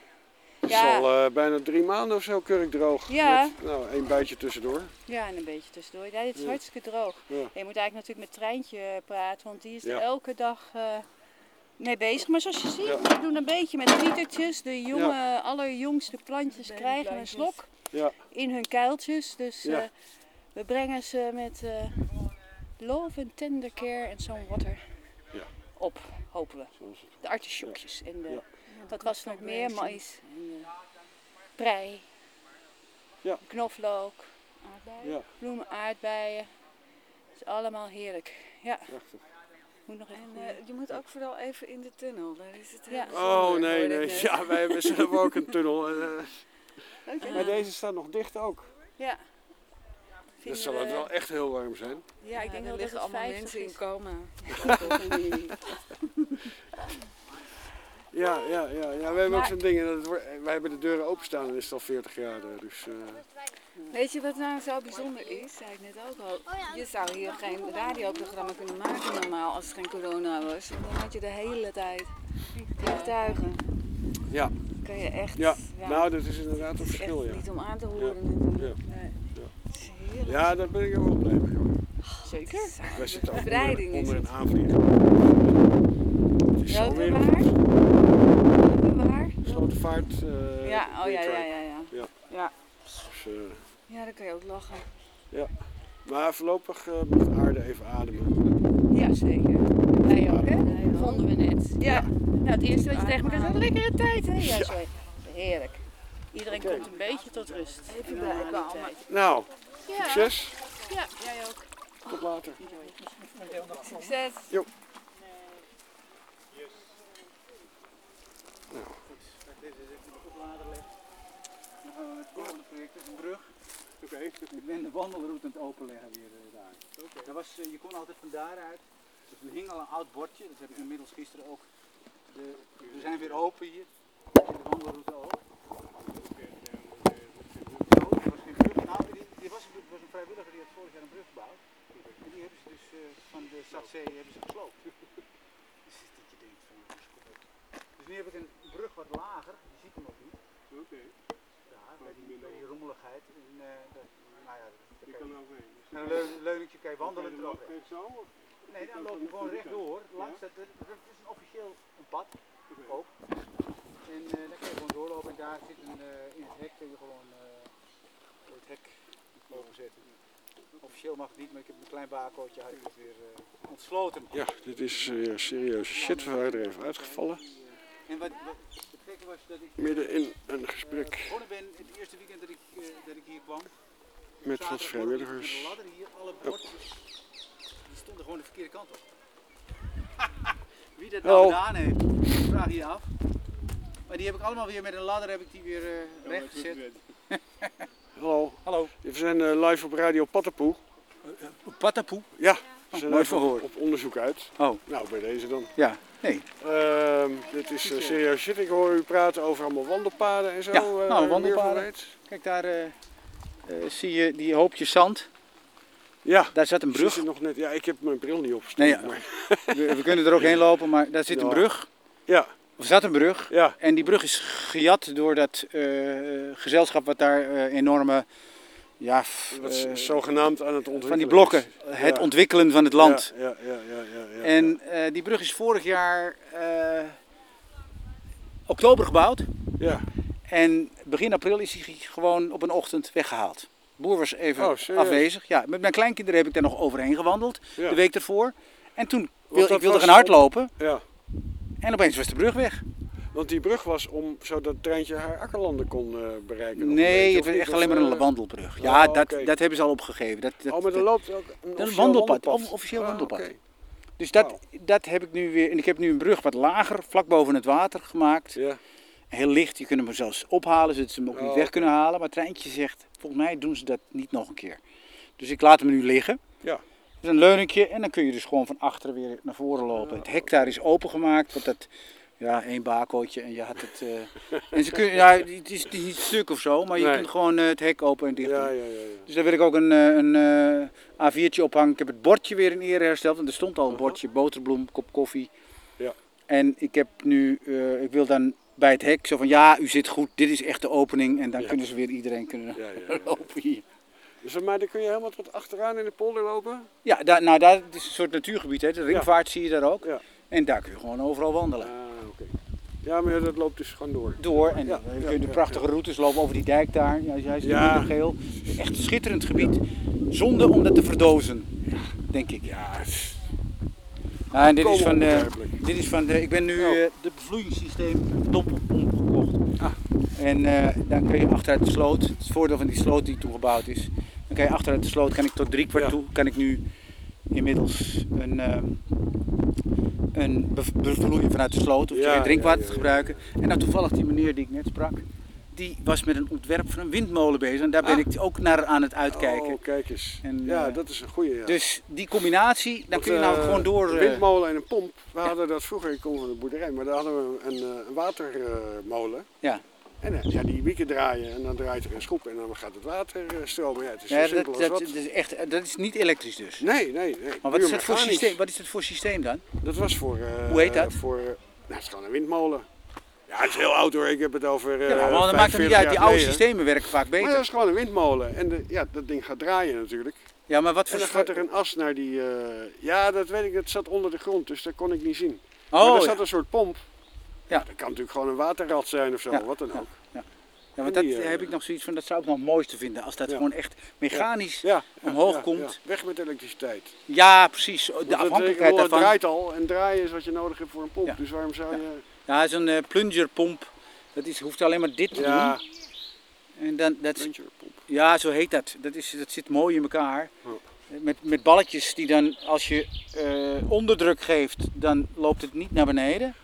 Het is Ja. al bijna drie maanden of zo kurk droog. Ja. Met, nou, één bijtje tussendoor. Ja, en een beetje tussendoor. Ja, dit is Ja. hartstikke droog. Ja. Je moet eigenlijk natuurlijk met Treintje praten, want die is elke dag mee bezig. Maar zoals je ziet, Ja. we doen een beetje met pietertjes. De jonge, allerjongste plantjes krijgen een slok Ja. in hun kuiltjes. Dus Ja. eh, we brengen ze met eh, love and tender care en some water Ja. op, hopen we. De artichokjes en de, wat was nog meer? Mais en prei, Ja. knoflook, Ja. bloemen, aardbeien. Het is allemaal heerlijk. Ja. Moet nog even En eh, je moet ook vooral even in de tunnel. Daar is het Ja. Oh nee, nee. net. Ja, wij hebben zelf ook een tunnel. eh. Maar deze staat nog dicht ook. Ja. Dan zal het wel echt heel warm zijn. Ja, ik denk er dat liggen er allemaal 50 mensen in is. Ja, ja, ja, ja. We hebben ook zo'n ding. en dat wordt- Wij hebben de deuren openstaan en is het al 40 graden. Dus, eh, Weet je wat nou zo bijzonder is? Zei ik net ook al. Je zou hier geen radioprogramma kunnen maken normaal als er geen corona was. Want dan had je de hele tijd vliegtuigen. ja. Kan je echt. Ja. nou dat is inderdaad een het is verschil. echt Ja. niet om aan te Ja. horen natuurlijk. Ja. Nee. Ja. Het ja, daar ben ik ook wel blij mee. hoor. Zeker. Wij zitten ook onder, onder het. een aanvliegen. Het is zo weer grote vaart. eh, Ja, oh ja, ja, ja, ja. Ja. Ja. Dus, eh, Ja, dan kan je ook lachen. ja. Maar voorlopig eh, mag de aarde even ademen. Ja, zeker. Wij ook, hè? Vonden we net. Ja. Nou, het eerste wat je tegen elkaar zegt, lekkere tijd, hè? Ja, zo. Heerlijk. Iedereen komt een beetje tot rust. Even bij bijkomen. Nou, Ja. succes. Ja, jij ook. Tot later. Succes. Jo. Dan gaan we met het volgende project, dat is een brug. Ik ben de wandelroute aan het openleggen weer eh, daar. Dat was, eh, je kon altijd van daaruit. Dus er hing al een oud bordje, dat heb ik inmiddels gisteren ook. De, we zijn weer open hier. En de wandelroute ook. Er was. Nou, was, een- vrijwilliger die had vorig jaar een brug gebouwd. En die hebben ze dus eh, van de Stadzee hebben ze gesloopt. Dus dat je denkt van, nou, is. Dus nu heb ik een wat lager, je ziet hem ook niet. Oké. Ja, bij die, bij die rommeligheid. En, eh, dat, nou ja, dat, je kan er overheen. En een leun, kan je wandelen eroverheen. zo? Nee, dan loop je gewoon rechtdoor. Langs het, het, het is een officieel een pad, ook. En eh, dan kan je gewoon doorlopen en daar zit een, eh, in het hek kun je gewoon eh, het hek openzetten. Officieel mag het niet, maar ik heb een klein barcodeje had ik het weer eh, ontsloten. Ja, dit is eh, weer serieuze shit. We waren er even uitgevallen. En wat, wat het gekke was dat ik Midden in een gesprek begonnen ben het eerste weekend dat ik, eh, dat ik hier kwam. met wat vrijwilligers. Met de ladder hier, alle bordjes, die stonden gewoon de verkeerde kant op. Wie dat nou Hallo. gedaan heeft, vraag je af. Maar die heb ik allemaal weer met een ladder heb ik die weer eh rechtgezet. Hallo. Hallo. We zijn eh, live op Radio Pattenpoe. Patapoe? Ja, we Oh, zijn nooit even verhoord. op onderzoek uit. Oh. Nou, bij deze dan. Ja, nee. Ehm, dit is eh, serieus shit. Ik hoor u praten over allemaal wandelpaden en zo. Ja, eh, nou, wandelpaden. Kijk daar eh, zie je die hoopjes zand. Ja. Daar zat een brug. je nog net. Ja, ik heb mijn bril niet op. Nee, ja. maar- We, we kunnen er ook heen lopen, maar daar zit een Ja. brug. Ja. Er zat een brug. Ja. En die brug is gejat door dat gezelschap wat daar enorme, ja, Wat zogenaamd aan het ontwikkelen van die blokken, is. het Ja. ontwikkelen van het land. Ja, ja, ja, ja, ja, ja, En eh, die brug is vorig jaar eh, oktober gebouwd. Ja. En begin april is hij gewoon op een ochtend weggehaald. De boer was even Oh, afwezig. Ja, met mijn kleinkinderen heb ik daar nog overheen gewandeld, Ja. de week ervoor. En toen wil, ik wilde gaan hardlopen Ja. en opeens was de brug weg. Want die brug was om zodat het treintje haar akkerlanden kon eh, bereiken. Nee, het was echt alleen maar een wandelbrug. oh, Ja, dat, oké. dat hebben ze al opgegeven. Dat, dat, Oh, maar er loopt ook een dat officieel wandelpad, wandelpad. of- officieel Ah, wandelpad. Dus dat, dat heb ik nu weer. En ik heb nu een brug wat lager, vlak boven het water gemaakt. Ja. Heel licht, je kunt hem zelfs ophalen, zodat ze hem ook niet Oh, weg kunnen halen. Maar het treintje zegt, volgens mij doen ze dat niet nog een keer. Dus ik laat hem nu liggen. Ja. Een leuningje en dan kun je dus gewoon van achteren weer naar voren lopen. Het hek daar is opengemaakt, want dat, ja, één bakootje en je had het... eh, en ze kunnen, ja, het is niet stuk of zo, maar je Nee. kunt gewoon eh, het hek open en dicht doen. Ja, ja, ja, ja. Dus daar wil ik ook een, eh, een eh, A4'tje ophangen. Ik heb het bordje weer in ere hersteld, want er stond al een bordje, boterbloem, kop koffie. Ja. En ik heb nu, ik wil dan bij het hek zo van, ja, u zit goed, dit is echt de opening. En dan kunnen ze weer iedereen kunnen lopen hier. Dus maar dan kun je helemaal tot achteraan in de polder lopen? Ja, daar, nou, daar het is een soort natuurgebied, hè. de ringvaart zie je daar ook. Ja. En daar kun je gewoon overal wandelen. Ah. Ja, maar dat loopt dus gewoon door. Door en Ja, dan ja, kun je de prachtige routes lopen over die dijk daar. Ja, jij ziet Ja. het geel. Echt een schitterend gebied. Zonde om dat te verdozen, denk ik. Ja, Ja, en dit is van de, onbegrijpelijk. dit is van de, ik ben nu eh, de bevloeiingssysteem doppelpomp gekocht. En eh, dan kun je achteruit de sloot, het voordeel van die sloot die toegebouwd is, dan kan je achteruit de sloot, kan ik tot drie kwart toe, kan ik nu inmiddels een, ehm, een bev- bevloeien vanuit de sloot, of Ja, drinkwater ja, te gebruiken. En nou toevallig die meneer die ik net sprak, die was met een ontwerp van een windmolen bezig en daar ben Ah. ik ook naar aan het uitkijken. Oh, kijk eens. En, ja, eh, dat is een goeie. Ja. Dus die combinatie, dan Want, kun je nou eh, gewoon door... Een eh, windmolen en een pomp. We hadden dat vroeger, ik kom van de boerderij, maar daar hadden we een, eh, een watermolen. Ja. En ja, die wieken draaien en dan draait er een schroep en dan gaat het water eh, stromen. Ja, het is Ja, simpel dat, dat, dat is echt, dat is niet elektrisch dus. Nee, nee, nee. Maar wat is, dat voor systeem, wat is dat voor systeem dan? Dat was voor... eh, Hoe heet dat? Voor, nou, het is gewoon een windmolen. Ja, het is heel oud hoor. Ik heb het over eh ja, maar dat maakt het niet 45 uit. Die oude systemen werken vaak beter. Maar dat is gewoon een windmolen. En de, ja, dat ding gaat draaien natuurlijk. Ja, maar wat En voor... dan gaat er een as naar die... ja, dat weet ik. Het zat onder de grond, dus dat kon ik niet zien. Oh, maar er ja. zat een soort pomp. Ja. Dat kan natuurlijk gewoon een waterrad zijn of zo, Ja, wat dan ook. Ja, want En dat die, eh, heb ik nog zoiets van, dat zou ik nog het mooiste vinden. Als dat Ja. gewoon echt mechanisch Ja, ja, omhoog ja, komt. ja. Weg met elektriciteit. Ja, precies. Want De afhankelijkheid bedoel, daarvan. Het draait al en draaien is wat je nodig hebt voor een pomp. Dus waarom zou je... Ja, zo'n eh, plungerpomp. Dat is, hoeft alleen maar dit te Ja. doen. En dan, dat, Plungerpomp. ja, zo heet dat. Dat, is, dat zit mooi in elkaar. Met, met balletjes die dan, als je eh, onderdruk geeft, dan loopt het niet naar beneden.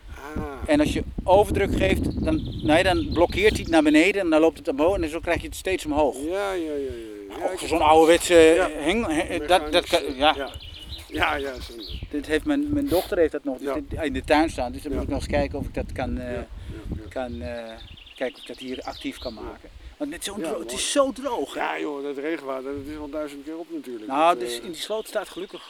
En als je overdruk geeft, dan, nee, dan blokkeert hij het naar beneden en dan loopt het omhoog en zo krijg je het steeds omhoog. Ja, ja, ja. ja. ja Ook zo'n ouderwetse Ja. heng, heng- dat, dat kan, ja. Ja, ja, Dit heeft mijn, mijn dochter heeft dat nog dit- in de tuin staan, dus dan moet ik nog eens kijken of ik dat kan, eh, kan eh, kijken of ik dat hier actief kan maken. Want het, is Ja, het is zo droog. hè? Ja joh, dat regenwater, dat is wel duizend keer op natuurlijk. Nou, Dat, dus eh, in die sloot staat gelukkig,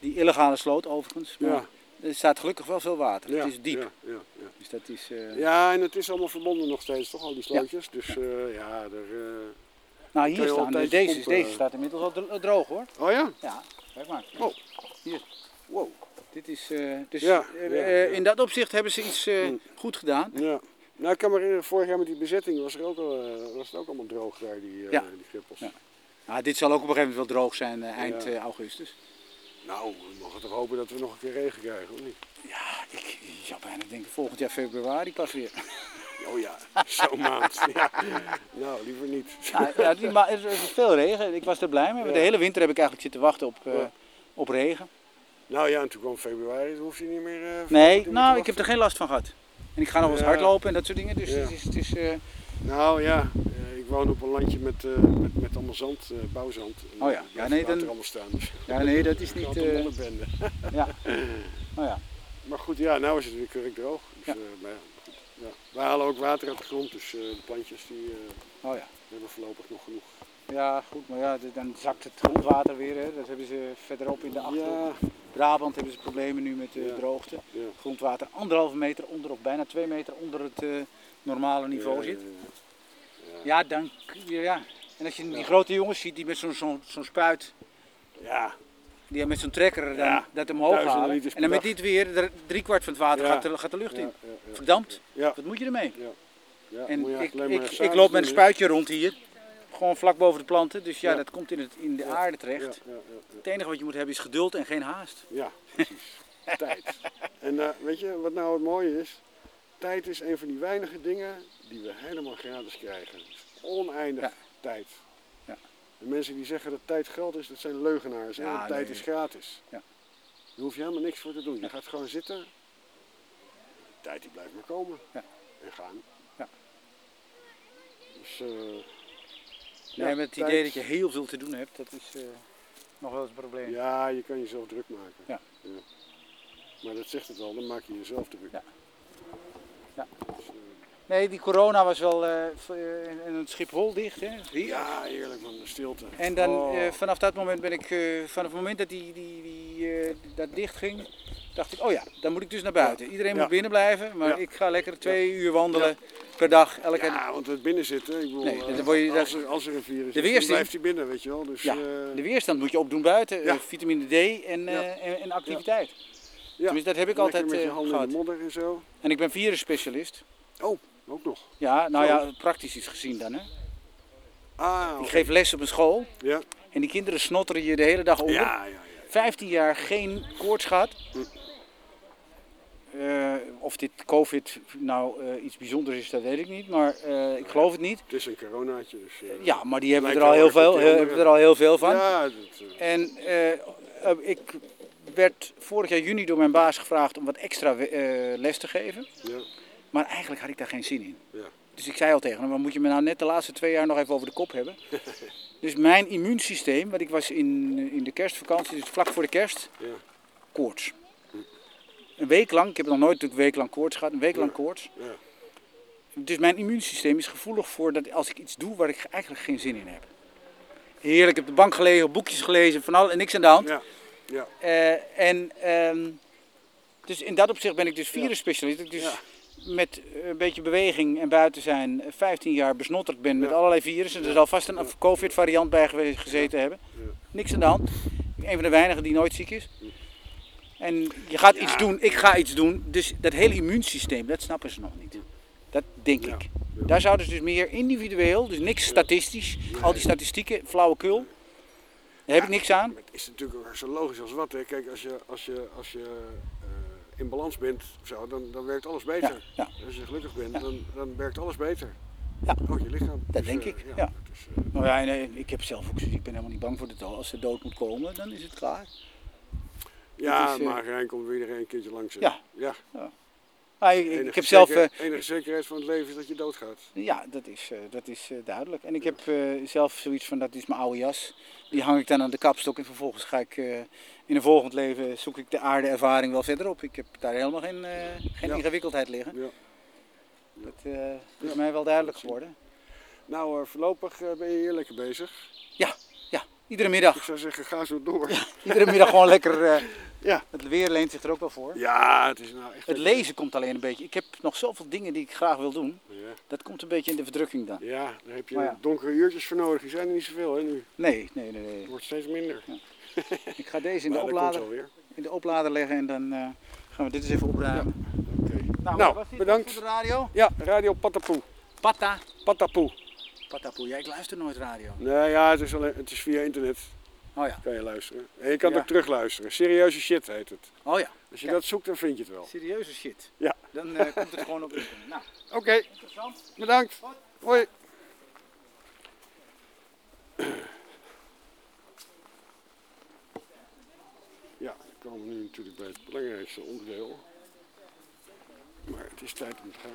die illegale sloot overigens, maar Ja. Er staat gelukkig wel veel water. ja, het is diep. Ja, ja, ja. Dus dat is, eh, Ja, en het is allemaal verbonden nog steeds, toch? Al die slootjes. Dus eh, ja, er. eh, nou, hier staan, deze, pompen. deze staat inmiddels al dro- droog hoor. Oh ja? Ja, kijk maar. Oh. Hier. Wow. Dit is, dus in dat opzicht hebben ze iets eh, goed gedaan. Ja. Nou, ik kan me herinneren, vorig jaar met die bezetting was, er ook al, was het ook allemaal droog daar, die, die grippels. Ja. Nou, dit zal ook op een gegeven moment wel droog zijn eind augustus. Nou, we mogen toch hopen dat we nog een keer regen krijgen, of niet? Ja, ik, ik zou bijna denken volgend jaar februari pas weer. Oh ja, zo'n maand. Ja. Nou, liever niet. Ja, ja, die ma- er is veel regen. Ik was er blij mee. Ja. De hele winter heb ik eigenlijk zitten wachten op, eh, Ja. op regen. Nou ja, en toen kwam februari, toen hoef je niet meer... eh, Nee, nou, ik heb er geen last van gehad. En ik ga nog eens Ja. hardlopen en dat soort dingen. Dus het is... Het is eh, Nou ja, ik woon op een landje met, eh, met, met allemaal zand, eh, bouwzand. En, Oh ja. eh, Ja, nee, dan- allemaal staan. Dus. Ja, nee, dat is niet, modderbende. ja. Oh ja. Maar goed, ja, nou is het weer keurig droog. Dus, Ja. maar ja. We halen ook water uit de grond, dus de plantjes die Oh ja. hebben voorlopig nog genoeg. Ja, goed, maar ja, dan zakt het grondwater weer. Hè. Dat hebben ze verderop in de achter. Ja. Brabant hebben ze problemen nu met de droogte. Ja. Grondwater anderhalve meter onder of bijna twee meter onder het normale niveau Ja, zit. Ja, Ja, dan kun je, ja. En als je die grote jongens ziet die met zo'n zo'n zo'n spuit, Ja, die met zo'n trekker dan Ja, dat omhoog duizenden halen. liters En dan met dag. dit weer, er- drie kwart van het water Ja. gaat, de, gaat de lucht in. ja, ja. Verdampt. Ja. Wat moet je ermee? ja. ja En moet je ik, eigenlijk alleen maar ik, ik s'avonds loop met een doen, hè? spuitje rond hier, gewoon vlak boven de planten. Dus ja, Ja. dat komt in, het, in de aarde terecht. Ja, ja, ja, ja. Het enige wat je moet hebben is geduld en geen haast. Ja, precies. Tijd. En eh, weet je wat nou het mooie is? Tijd is een van die weinige dingen die we helemaal gratis krijgen. Het is oneindig Ja. tijd. Ja. De mensen die zeggen dat tijd geld is, dat zijn leugenaars. Ja, tijd nee. is gratis. Ja. Daar hoef je helemaal niks voor te doen. Je gaat gewoon zitten. De tijd die blijft maar komen. Ja. En gaan. Ja. Dus, eh, Nee, met het tijd- idee dat je heel veel te doen hebt, dat is eh, nog wel eens een probleem. Ja, je kan jezelf druk maken. Ja. Maar dat zegt het al, dan maak je jezelf druk. Ja. Nee, die corona was wel eh, en het Schiphol dicht, hè? Ja, heerlijk man, de stilte. En dan Oh. eh, vanaf dat moment ben ik, vanaf het moment dat die, die, die, dat dicht ging, dacht ik, oh ja, dan moet ik dus naar buiten. Iedereen Ja. moet binnen blijven, maar Ja. ik ga lekker twee uur wandelen per dag. Elke Ja, want het binnen zitten, ik bedoel, Nee, dan word je- als, er, als er een virus De is, blijft hij binnen, weet je wel. Dus, de weerstand moet je opdoen buiten, vitamine D en, en activiteit. Ja, Tenminste, dat heb ik altijd met je eh, handen gehad. in de modder en zo. En ik ben virusspecialist. Oh, ook nog. Ja, nou ja, praktisch iets gezien dan. Hè. Ah, Ik geef les op een school Ja. en die kinderen snotteren je de hele dag onder. Ja, ja, ja. 15 jaar geen koorts gehad. Hm. Eh, of dit COVID nou eh, iets bijzonders is, dat weet ik niet. Maar ik geloof het niet. Het is een coronaatje, dus... Ja, maar die hebben er al heel veel, hebben er al heel veel van. Ja, dat, En ik werd vorig jaar juni door mijn baas gevraagd om wat extra eh, les te geven. ja, Maar eigenlijk had ik daar geen zin in. ja. Dus ik zei al tegen hem, maar moet je me nou net de laatste twee jaar nog even over de kop hebben? dus mijn immuunsysteem, want ik was in, in de kerstvakantie, dus vlak voor de kerst, Ja. koorts. Een week lang, ik heb nog nooit natuurlijk een week lang koorts gehad, een week lang koorts. Ja. Dus mijn immuunsysteem is gevoelig voor dat als ik iets doe waar ik eigenlijk geen zin in heb. Heerlijk, ik heb de bank gelegen, boekjes gelezen, van alles en niks aan de hand. Ja. Eh, en ehm, dus in dat opzicht ben ik dus virusspecialist. Ik dus Ja. met een beetje beweging en buiten zijn eh, 15 jaar besnotterd ben met allerlei virussen. Er zal vast een COVID-variant bij gezeten hebben. Niks aan de hand. Een van de weinigen die nooit ziek is. En je gaat iets doen, ik ga iets doen. Dus dat hele immuunsysteem, dat snappen ze nog niet. Dat denk ik. Daar zouden ze dus meer individueel, dus niks statistisch, al die statistieken, flauwekul. Daar heb ik niks aan. Maar het is natuurlijk zo logisch als wat. Hè. Kijk, als je, als je, als je eh, in balans bent, of zo, dan, dan werkt alles beter. Ja, Als je gelukkig bent, dan, dan werkt alles beter. Ja. Ook je lichaam. Dat Dus, denk eh, ik, Ja. ja. Eh, Nou ja, nee, ik heb zelf ook zoiets, ik ben helemaal niet bang voor de dood. Als de dood moet komen, dan is het klaar. ja, is, maar Rijn komt weer een keertje langs. Ja. ja. Maar ik, ik Enige heb zelf, zeker- eh, enige zekerheid van het leven is dat je doodgaat. ja, dat is, eh, dat is eh, duidelijk. En ik heb zelf zoiets van, dat is mijn oude jas. Die hang ik dan aan de kapstok en vervolgens ga ik in een volgend leven, zoek ik de aarde-ervaring wel verder op. Ik heb daar helemaal geen, geen Ja. ingewikkeldheid liggen. Ja. Dat is mij wel duidelijk geworden. Nou, voorlopig ben je hier lekker bezig. Ja, ja, iedere Ik middag. zou zeggen, ga zo door. Ja, Iedere middag gewoon lekker, ja. het weer leent zich er ook wel voor. het is nou echt... Het lezen komt alleen een beetje. Ik heb nog zoveel dingen die ik graag wil doen. Ja. Dat komt een beetje in de verdrukking dan. ja, daar heb je ja. donkere uurtjes voor nodig. Die zijn er niet zoveel hè, nu. Nee, nee, nee. nee. Het wordt steeds minder. Ik ga deze in de, oplader, in de oplader leggen en dan eh, gaan we dit eens even opruimen. Nou, Nou, was dit bedankt. voor de radio? Ja, Radio Patapoe. Pata. Patapoe. Patapoe. Ja, ik luister nooit radio. Nee, ja, het is, alleen, het is via internet. Oh ja. Kan je luisteren. En je kan het ook terugluisteren. Serieuze shit heet het. Oh ja. Als je Kijk. dat zoekt, dan vind je het wel. Serieuze shit. Ja. Dan eh, komt het gewoon op internet. Nou, Oké, interessant. bedankt. Hoi. Ja, we komen nu natuurlijk bij het belangrijkste onderdeel. Maar het is tijd om te gaan.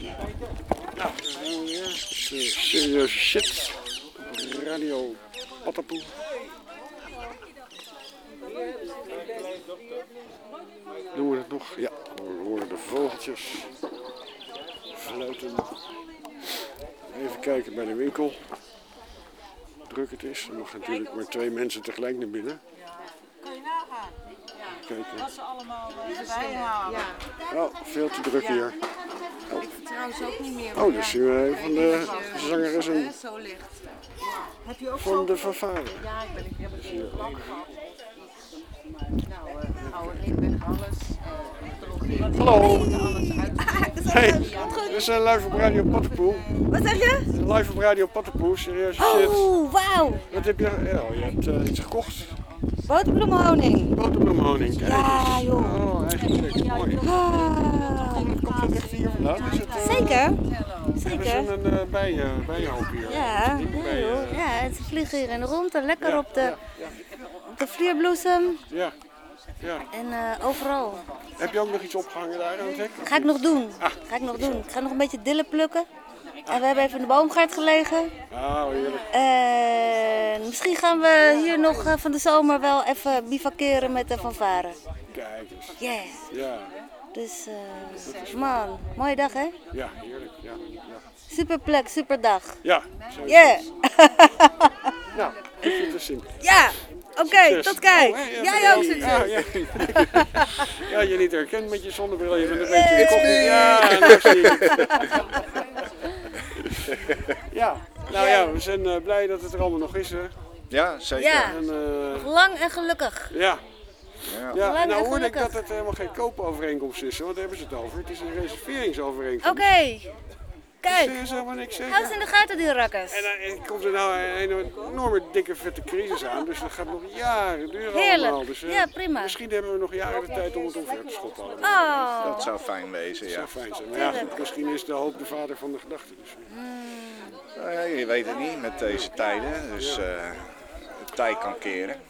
Nou, daar zijn we weer. Se- Serieuze shit. Radio Patapoe. Doen we het nog? Ja, we horen de vogeltjes. Fluiten. Even kijken bij de winkel. Druk het is. Er mogen natuurlijk maar twee mensen tegelijk naar binnen. Kan je nagaan? kijken. Wat ze allemaal uh, bijhalen. Oh, veel te druk hier. Ik vertrouw ze ook niet meer. Oh, dus zien we een van de zangeressen Zo licht. Heb je ook van de fanfare. Ja, ik ben ik heb in plan gehad. Nou, uh, oude Limburg, alles. Uh, Hallo. Hey, dit is een live op Radio Pattenpoel. Wat zeg je? Live op Radio Pattenpoel, serieus shit. Oh, wauw. Wat heb je? Ja, je hebt uh, iets gekocht. Boterbloemenhoning. Boterbloemenhoning, kijk Ja, joh. Oh, eigenlijk is mooi. Ah. Komt het echt hier vandaan? Is het, uh, Zeker. hebben ze Zeker. een uh, bijen, bijenhoop hier? Ja, ja, joh. ja, ze vliegen hier in de rond en lekker Ja, op, de, ja, de vlierbloesem Ja, ja. en eh, overal. Heb je ook nog iets opgehangen daar aan het? Ga ik nog doen. Ga ik nog doen. Ik ga nog een beetje dillen plukken. En we hebben even in de boomgaard gelegen. Ah, heerlijk. En misschien gaan we hier nog eh, van de zomer wel even bivakeren met de fanfare. Kijk eens. Yes. Ja, Dus, eh, man, mooie dag hè? ja, heerlijk. Ja, ja. Super plek, super dag. ja is Yeah. het. Nou, ik vind het simpel. Ja, oké, tot kijk. Oh, ja, Jij ook ja, succes. Ja, ja, je niet herkent met je zonnebril. Je bent een beetje koppel. Ja, nou zie ik. Ja, nou ja, we zijn eh, blij dat het er allemaal nog is. Hè. Ja, zeker. Ja, En, eh, lang en gelukkig. ja. Ja. Ja, Lang en nou hoorde ik dat het helemaal geen koopovereenkomst is. Want daar hebben ze het over. Het is een reserveringsovereenkomst. Oké, kijk. Dus, eh, niks zeggen. Hou ze in de gaten die rakkers. En dan komt er nou een, een enorme dikke vette crisis aan. Dus dat gaat nog jaren duren Heerlijk. allemaal. Dus, eh, Ja, prima. Misschien hebben we nog jaren de tijd om het omver te schoppen. Oh. Dat zou fijn wezen, Dat ja. zou fijn zijn. Maar ja, goed, misschien is de hoop de vader van de gedachte. Dus. Nou ja, je weet het niet met deze tijden, dus eh het tijd kan keren.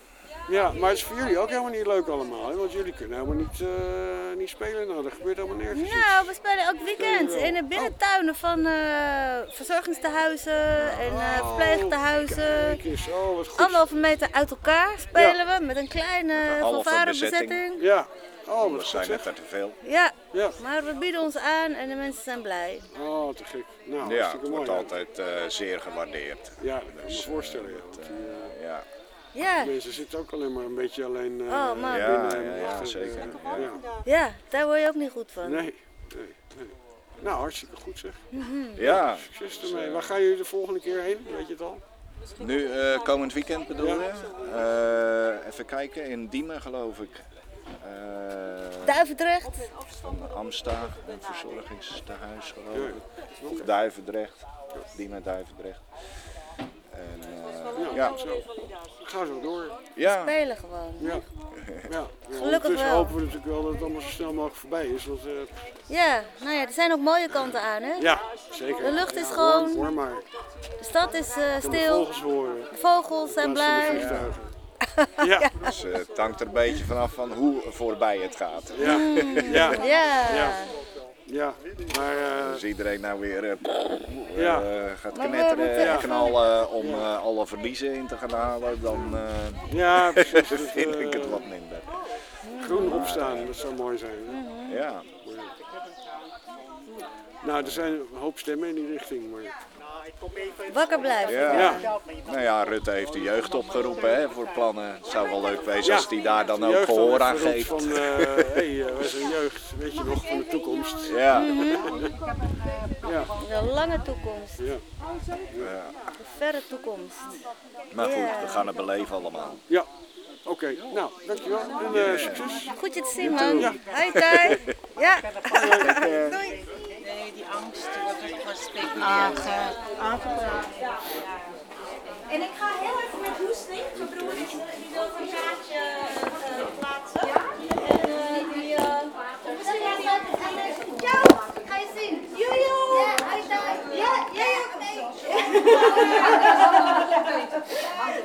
Ja, maar het is voor jullie ook helemaal niet leuk allemaal. Hè? Want jullie kunnen helemaal niet, eh, niet spelen. Nou, er gebeurt helemaal nergens. Nou, we spelen ook weekend in de binnentuinen van eh verzorgingstehuizen en eh verpleegtehuizen. Oh wat goed. Anderhalve meter uit elkaar spelen we met een kleine fanfarebezetting. bezetting. Ja, oh goed zijn er te veel. Ja, Ja, maar we bieden ons aan en de mensen zijn blij. oh te gek. Nou, Ja, het mooi. wordt altijd eh, zeer gewaardeerd. Ja, dat kan ik me voorstellen. Ja. Het, ja. Ja, Mensen zitten ook alleen maar een beetje alleen eh Oh, man. Ja, binnen. ja, ja, achter, zeker. eh, Ja. daar word je ook niet goed van. Nee, nee, nee. Nou, hartstikke goed zeg. ja, Succes ermee. Waar gaan jullie de volgende keer heen? Weet je het al? nu eh, komend weekend bedoel Ja. je? Eh, even kijken, in Diemen geloof ik. Eh, Duivendrecht, van Amsta, een verzorgingstehuis geloof Ja, ik. Of Duivendrecht, Diemen Duivendrecht. En, eh, Ja, zo. Ga zo door. ja, spelen gewoon. Ja. ja. Gelukkig Ondertussen wel. hopen we natuurlijk wel dat het allemaal zo snel mogelijk voorbij is. Want, eh, Ja, nou ja, er zijn ook mooie kanten aan hè. ja, zeker. De lucht is Ja, gewoon- Hoor, hoor maar. De stad is eh, de stil, vogels horen. de vogels zijn blij. Ja. dus eh, het hangt er een beetje vanaf van hoe voorbij het gaat. Ja. Ja. Ja. Ja. Ja. Maar Als iedereen nou weer eh, Ja. eh, gaat knetteren en even- knallen om eh, alle verliezen in te gaan halen, dan eh, ja, precies. Dat, vind ik het wat minder. groen opstaan, dat zou mooi zijn. hè? Ja, Nou, er zijn een hoop stemmen in die richting. Maar... Wakker blijven. ja. Ja. Nou ja, Rutte heeft de jeugd opgeroepen hè, voor plannen. Het zou wel leuk wezen Ja. als hij daar dan ook gehoor aan geeft. Van, hé, hey, eh, wij zijn jeugd, weet je nog, van de toekomst. Ja. Ja, De lange toekomst, ja. ja. de verre toekomst. Maar goed, we gaan het beleven allemaal. ja. Oké, nou, dankjewel en eh, succes. Goed je te zien man. Ja. Hoi Thij. Ja. Doei. Die angst die wordt ook gespeculeerd. Aangepraat. En ik ga heel even met Hoesting, mijn broer, die wil een kaartje uh, plaatsen. Ja? En uh, die, uh, misschien jij ook even Ja, ga je zien. Jojo! Ja, hoi Thij. Ja, ja, ja.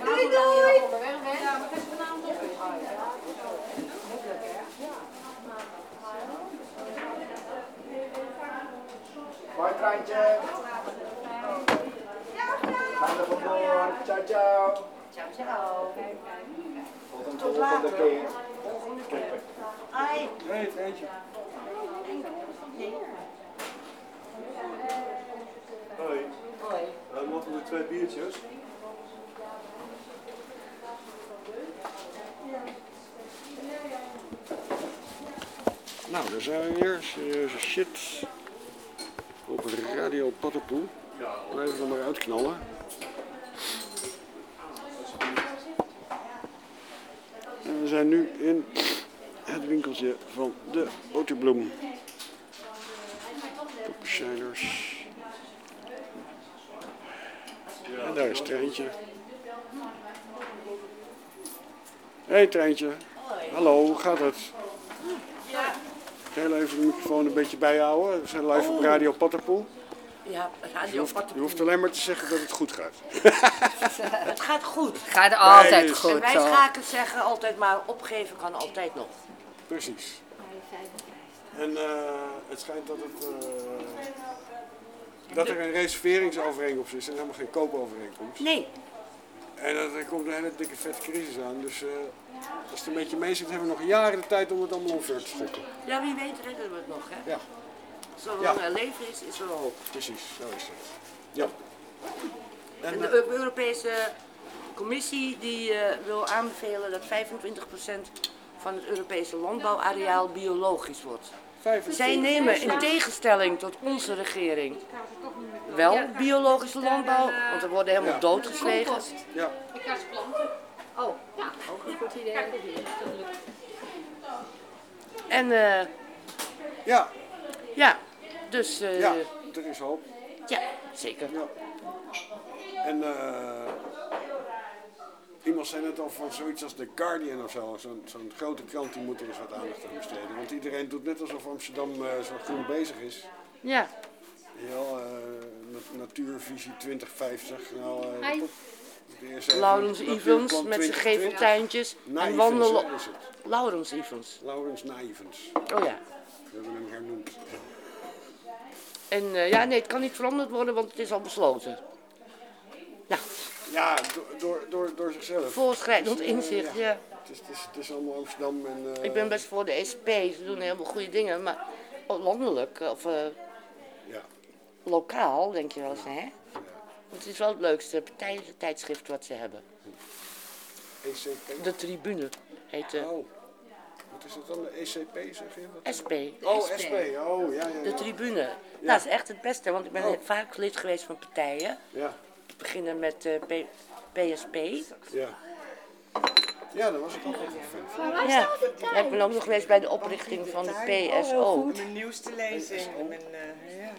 Doei, doei. Hoi Kraantje. Gaan er vandoor. Ciao, ciao. Ciao, ciao. Tot een volgende keer. Hoi. Hey, Treintje. Hoi. Hoi. Uh, mogen we twee biertjes? Nou, daar zijn we weer. Serieuze shit. Op Radio Paddenpoel. Blijven we maar uitknallen. En we zijn nu in het winkeltje van de Autobloem. Popshiners. En daar is Treintje. Hé hey, Treintje. Hallo, hoe gaat het? Heel even de microfoon een beetje bijhouden. We zijn live op Radio Patterpoel. Ja, Je Radio hoeft, je hoeft alleen maar te zeggen dat het goed gaat. Het gaat goed. Gaat altijd goed. En wij schaken zeggen altijd maar opgeven kan altijd nog. Precies. En eh, het schijnt dat, het, eh, dat er een reserveringsovereenkomst is en helemaal geen koopovereenkomst. Nee. En dat, er komt een hele dikke vette crisis aan. Dus eh, als het een beetje mee zit, hebben we nog jaren de tijd om het allemaal omver te schoppen. Ja, wie weet redden we het nog, hè? Ja. Zolang Ja. er leven is, is er hoop. Precies, zo is het. Ja. En En, de eh, Eu- Europese Commissie die eh, wil aanbevelen dat 25% van het Europese landbouwareaal biologisch wordt. 25%? Zij nemen in tegenstelling tot onze regering wel biologische landbouw, want er worden helemaal Ja. doodgeslegen. Ja. Ik ga ze planten. Oh, ja, ook een goed idee. En eh, ja, ja, dus eh, ja, er is hoop. ja, zeker. Ja. En eh, iemand zei net al van zoiets als The Guardian of zo. Zo'n zo'n grote krant die moet er eens wat aandacht aan besteden. Want iedereen doet net alsof Amsterdam eh, zo groen bezig is. Ja. Heel, eh, na- natuurvisie 2050. Nou, eh, Laurens Natuurplan met zijn 2020. geveltuintjes en wandelen. Laurens Ivens. Laurens Naivens. Oh ja. We hebben hem hernoemd. En eh, ja, nee, het kan niet veranderd worden, want het is al besloten. Nou, Ja, door, door, door, door zichzelf. Voorschrijdend eh, inzicht, ja. Het is, het, is, het is allemaal Amsterdam en... eh, ik ben best voor de SP, ze doen helemaal goede dingen, maar landelijk of Ja. lokaal denk je wel eens, hè? Want het is wel het leukste partijtijdschrift wat ze hebben. ECP. De Tribune heet de Oh, wat is dat dan? De ECP zeg je? Wat? SP. Oh, SP. Oh, ja, ja. De ja. Tribune. Nou, dat is echt het beste, want ik ben Oh. vaak lid geweest van partijen. Ja, beginnen met eh, P- PSP. ja. Ja, dat was ik ook van. Ja, Ja, ik ben ook nog geweest bij de oprichting van de PSO. Mijn nieuwste lezing. Mijn, eh, ja.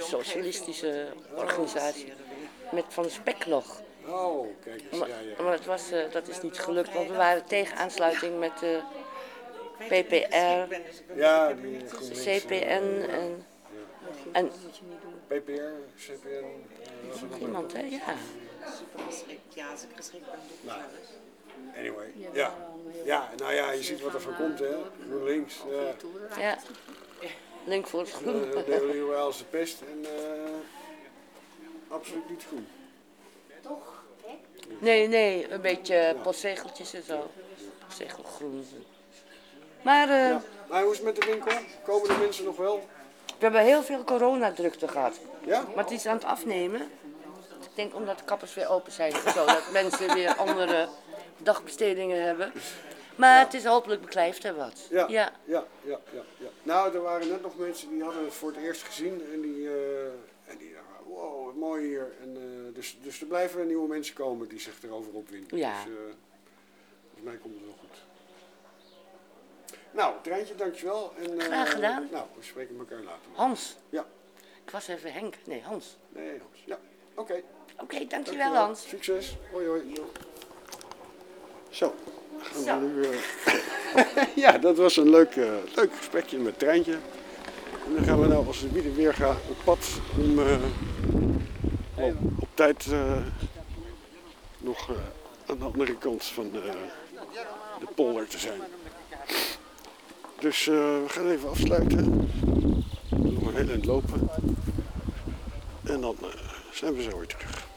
Socialistische organisatie. Met Van Spek nog. Oh, kijk eens. Maar, Ja, ja. maar het was, eh, dat is niet gelukt, want we waren tegen aansluiting met de PPR, Ja, die CPN eh, en, en PPR, CPN. eh, nog iemand, hè? Ja. Super geschikt. Ja, als ik geschikt ben, doe ik Nou. Anyway, ja. Ja, nou ja, je ziet wat er van komt, hè. GroenLinks. Ja. ja. Link voor het groen. Eh, De WL is de pest en eh, absoluut niet groen. Nee, nee, een beetje postzegeltjes en zo. Postzegelgroen. Maar eh, Ja. Maar hoe is het met de winkel? Komen de mensen nog wel? we hebben heel veel coronadrukte gehad. Ja? Maar het is aan het afnemen. Ik denk omdat de kappers weer open zijn. Zodat mensen weer andere dagbestedingen hebben. Maar het is hopelijk beklijft er wat. Ja, ja. ja, ja, ja, ja. Nou, er waren net nog mensen die hadden het voor het eerst gezien en die, eh, en die dachten, wow, wat mooi hier. En, eh, dus, dus er blijven nieuwe mensen komen die zich erover opwinden. Ja. Dus eh, volgens mij komt het wel goed. Nou, Treintje, dankjewel. En, eh, Graag gedaan. Nou, we spreken elkaar later. Hans. Ja. Ik was even Henk. Nee, Hans. Nee, Hans. Ja, oké. Oké, dankjewel Hans. Succes. Hoi, hoi. Zo, we eh, ja, dat was een leuk, eh, leuk gesprekje met Treintje. En dan gaan we nou als de bieden weer gaan op pad om eh, op, tijd nog aan de andere kant van de, de polder te zijn. Dus we gaan even afsluiten. Nog een heel eind lopen. En dan zijn we zo weer terug.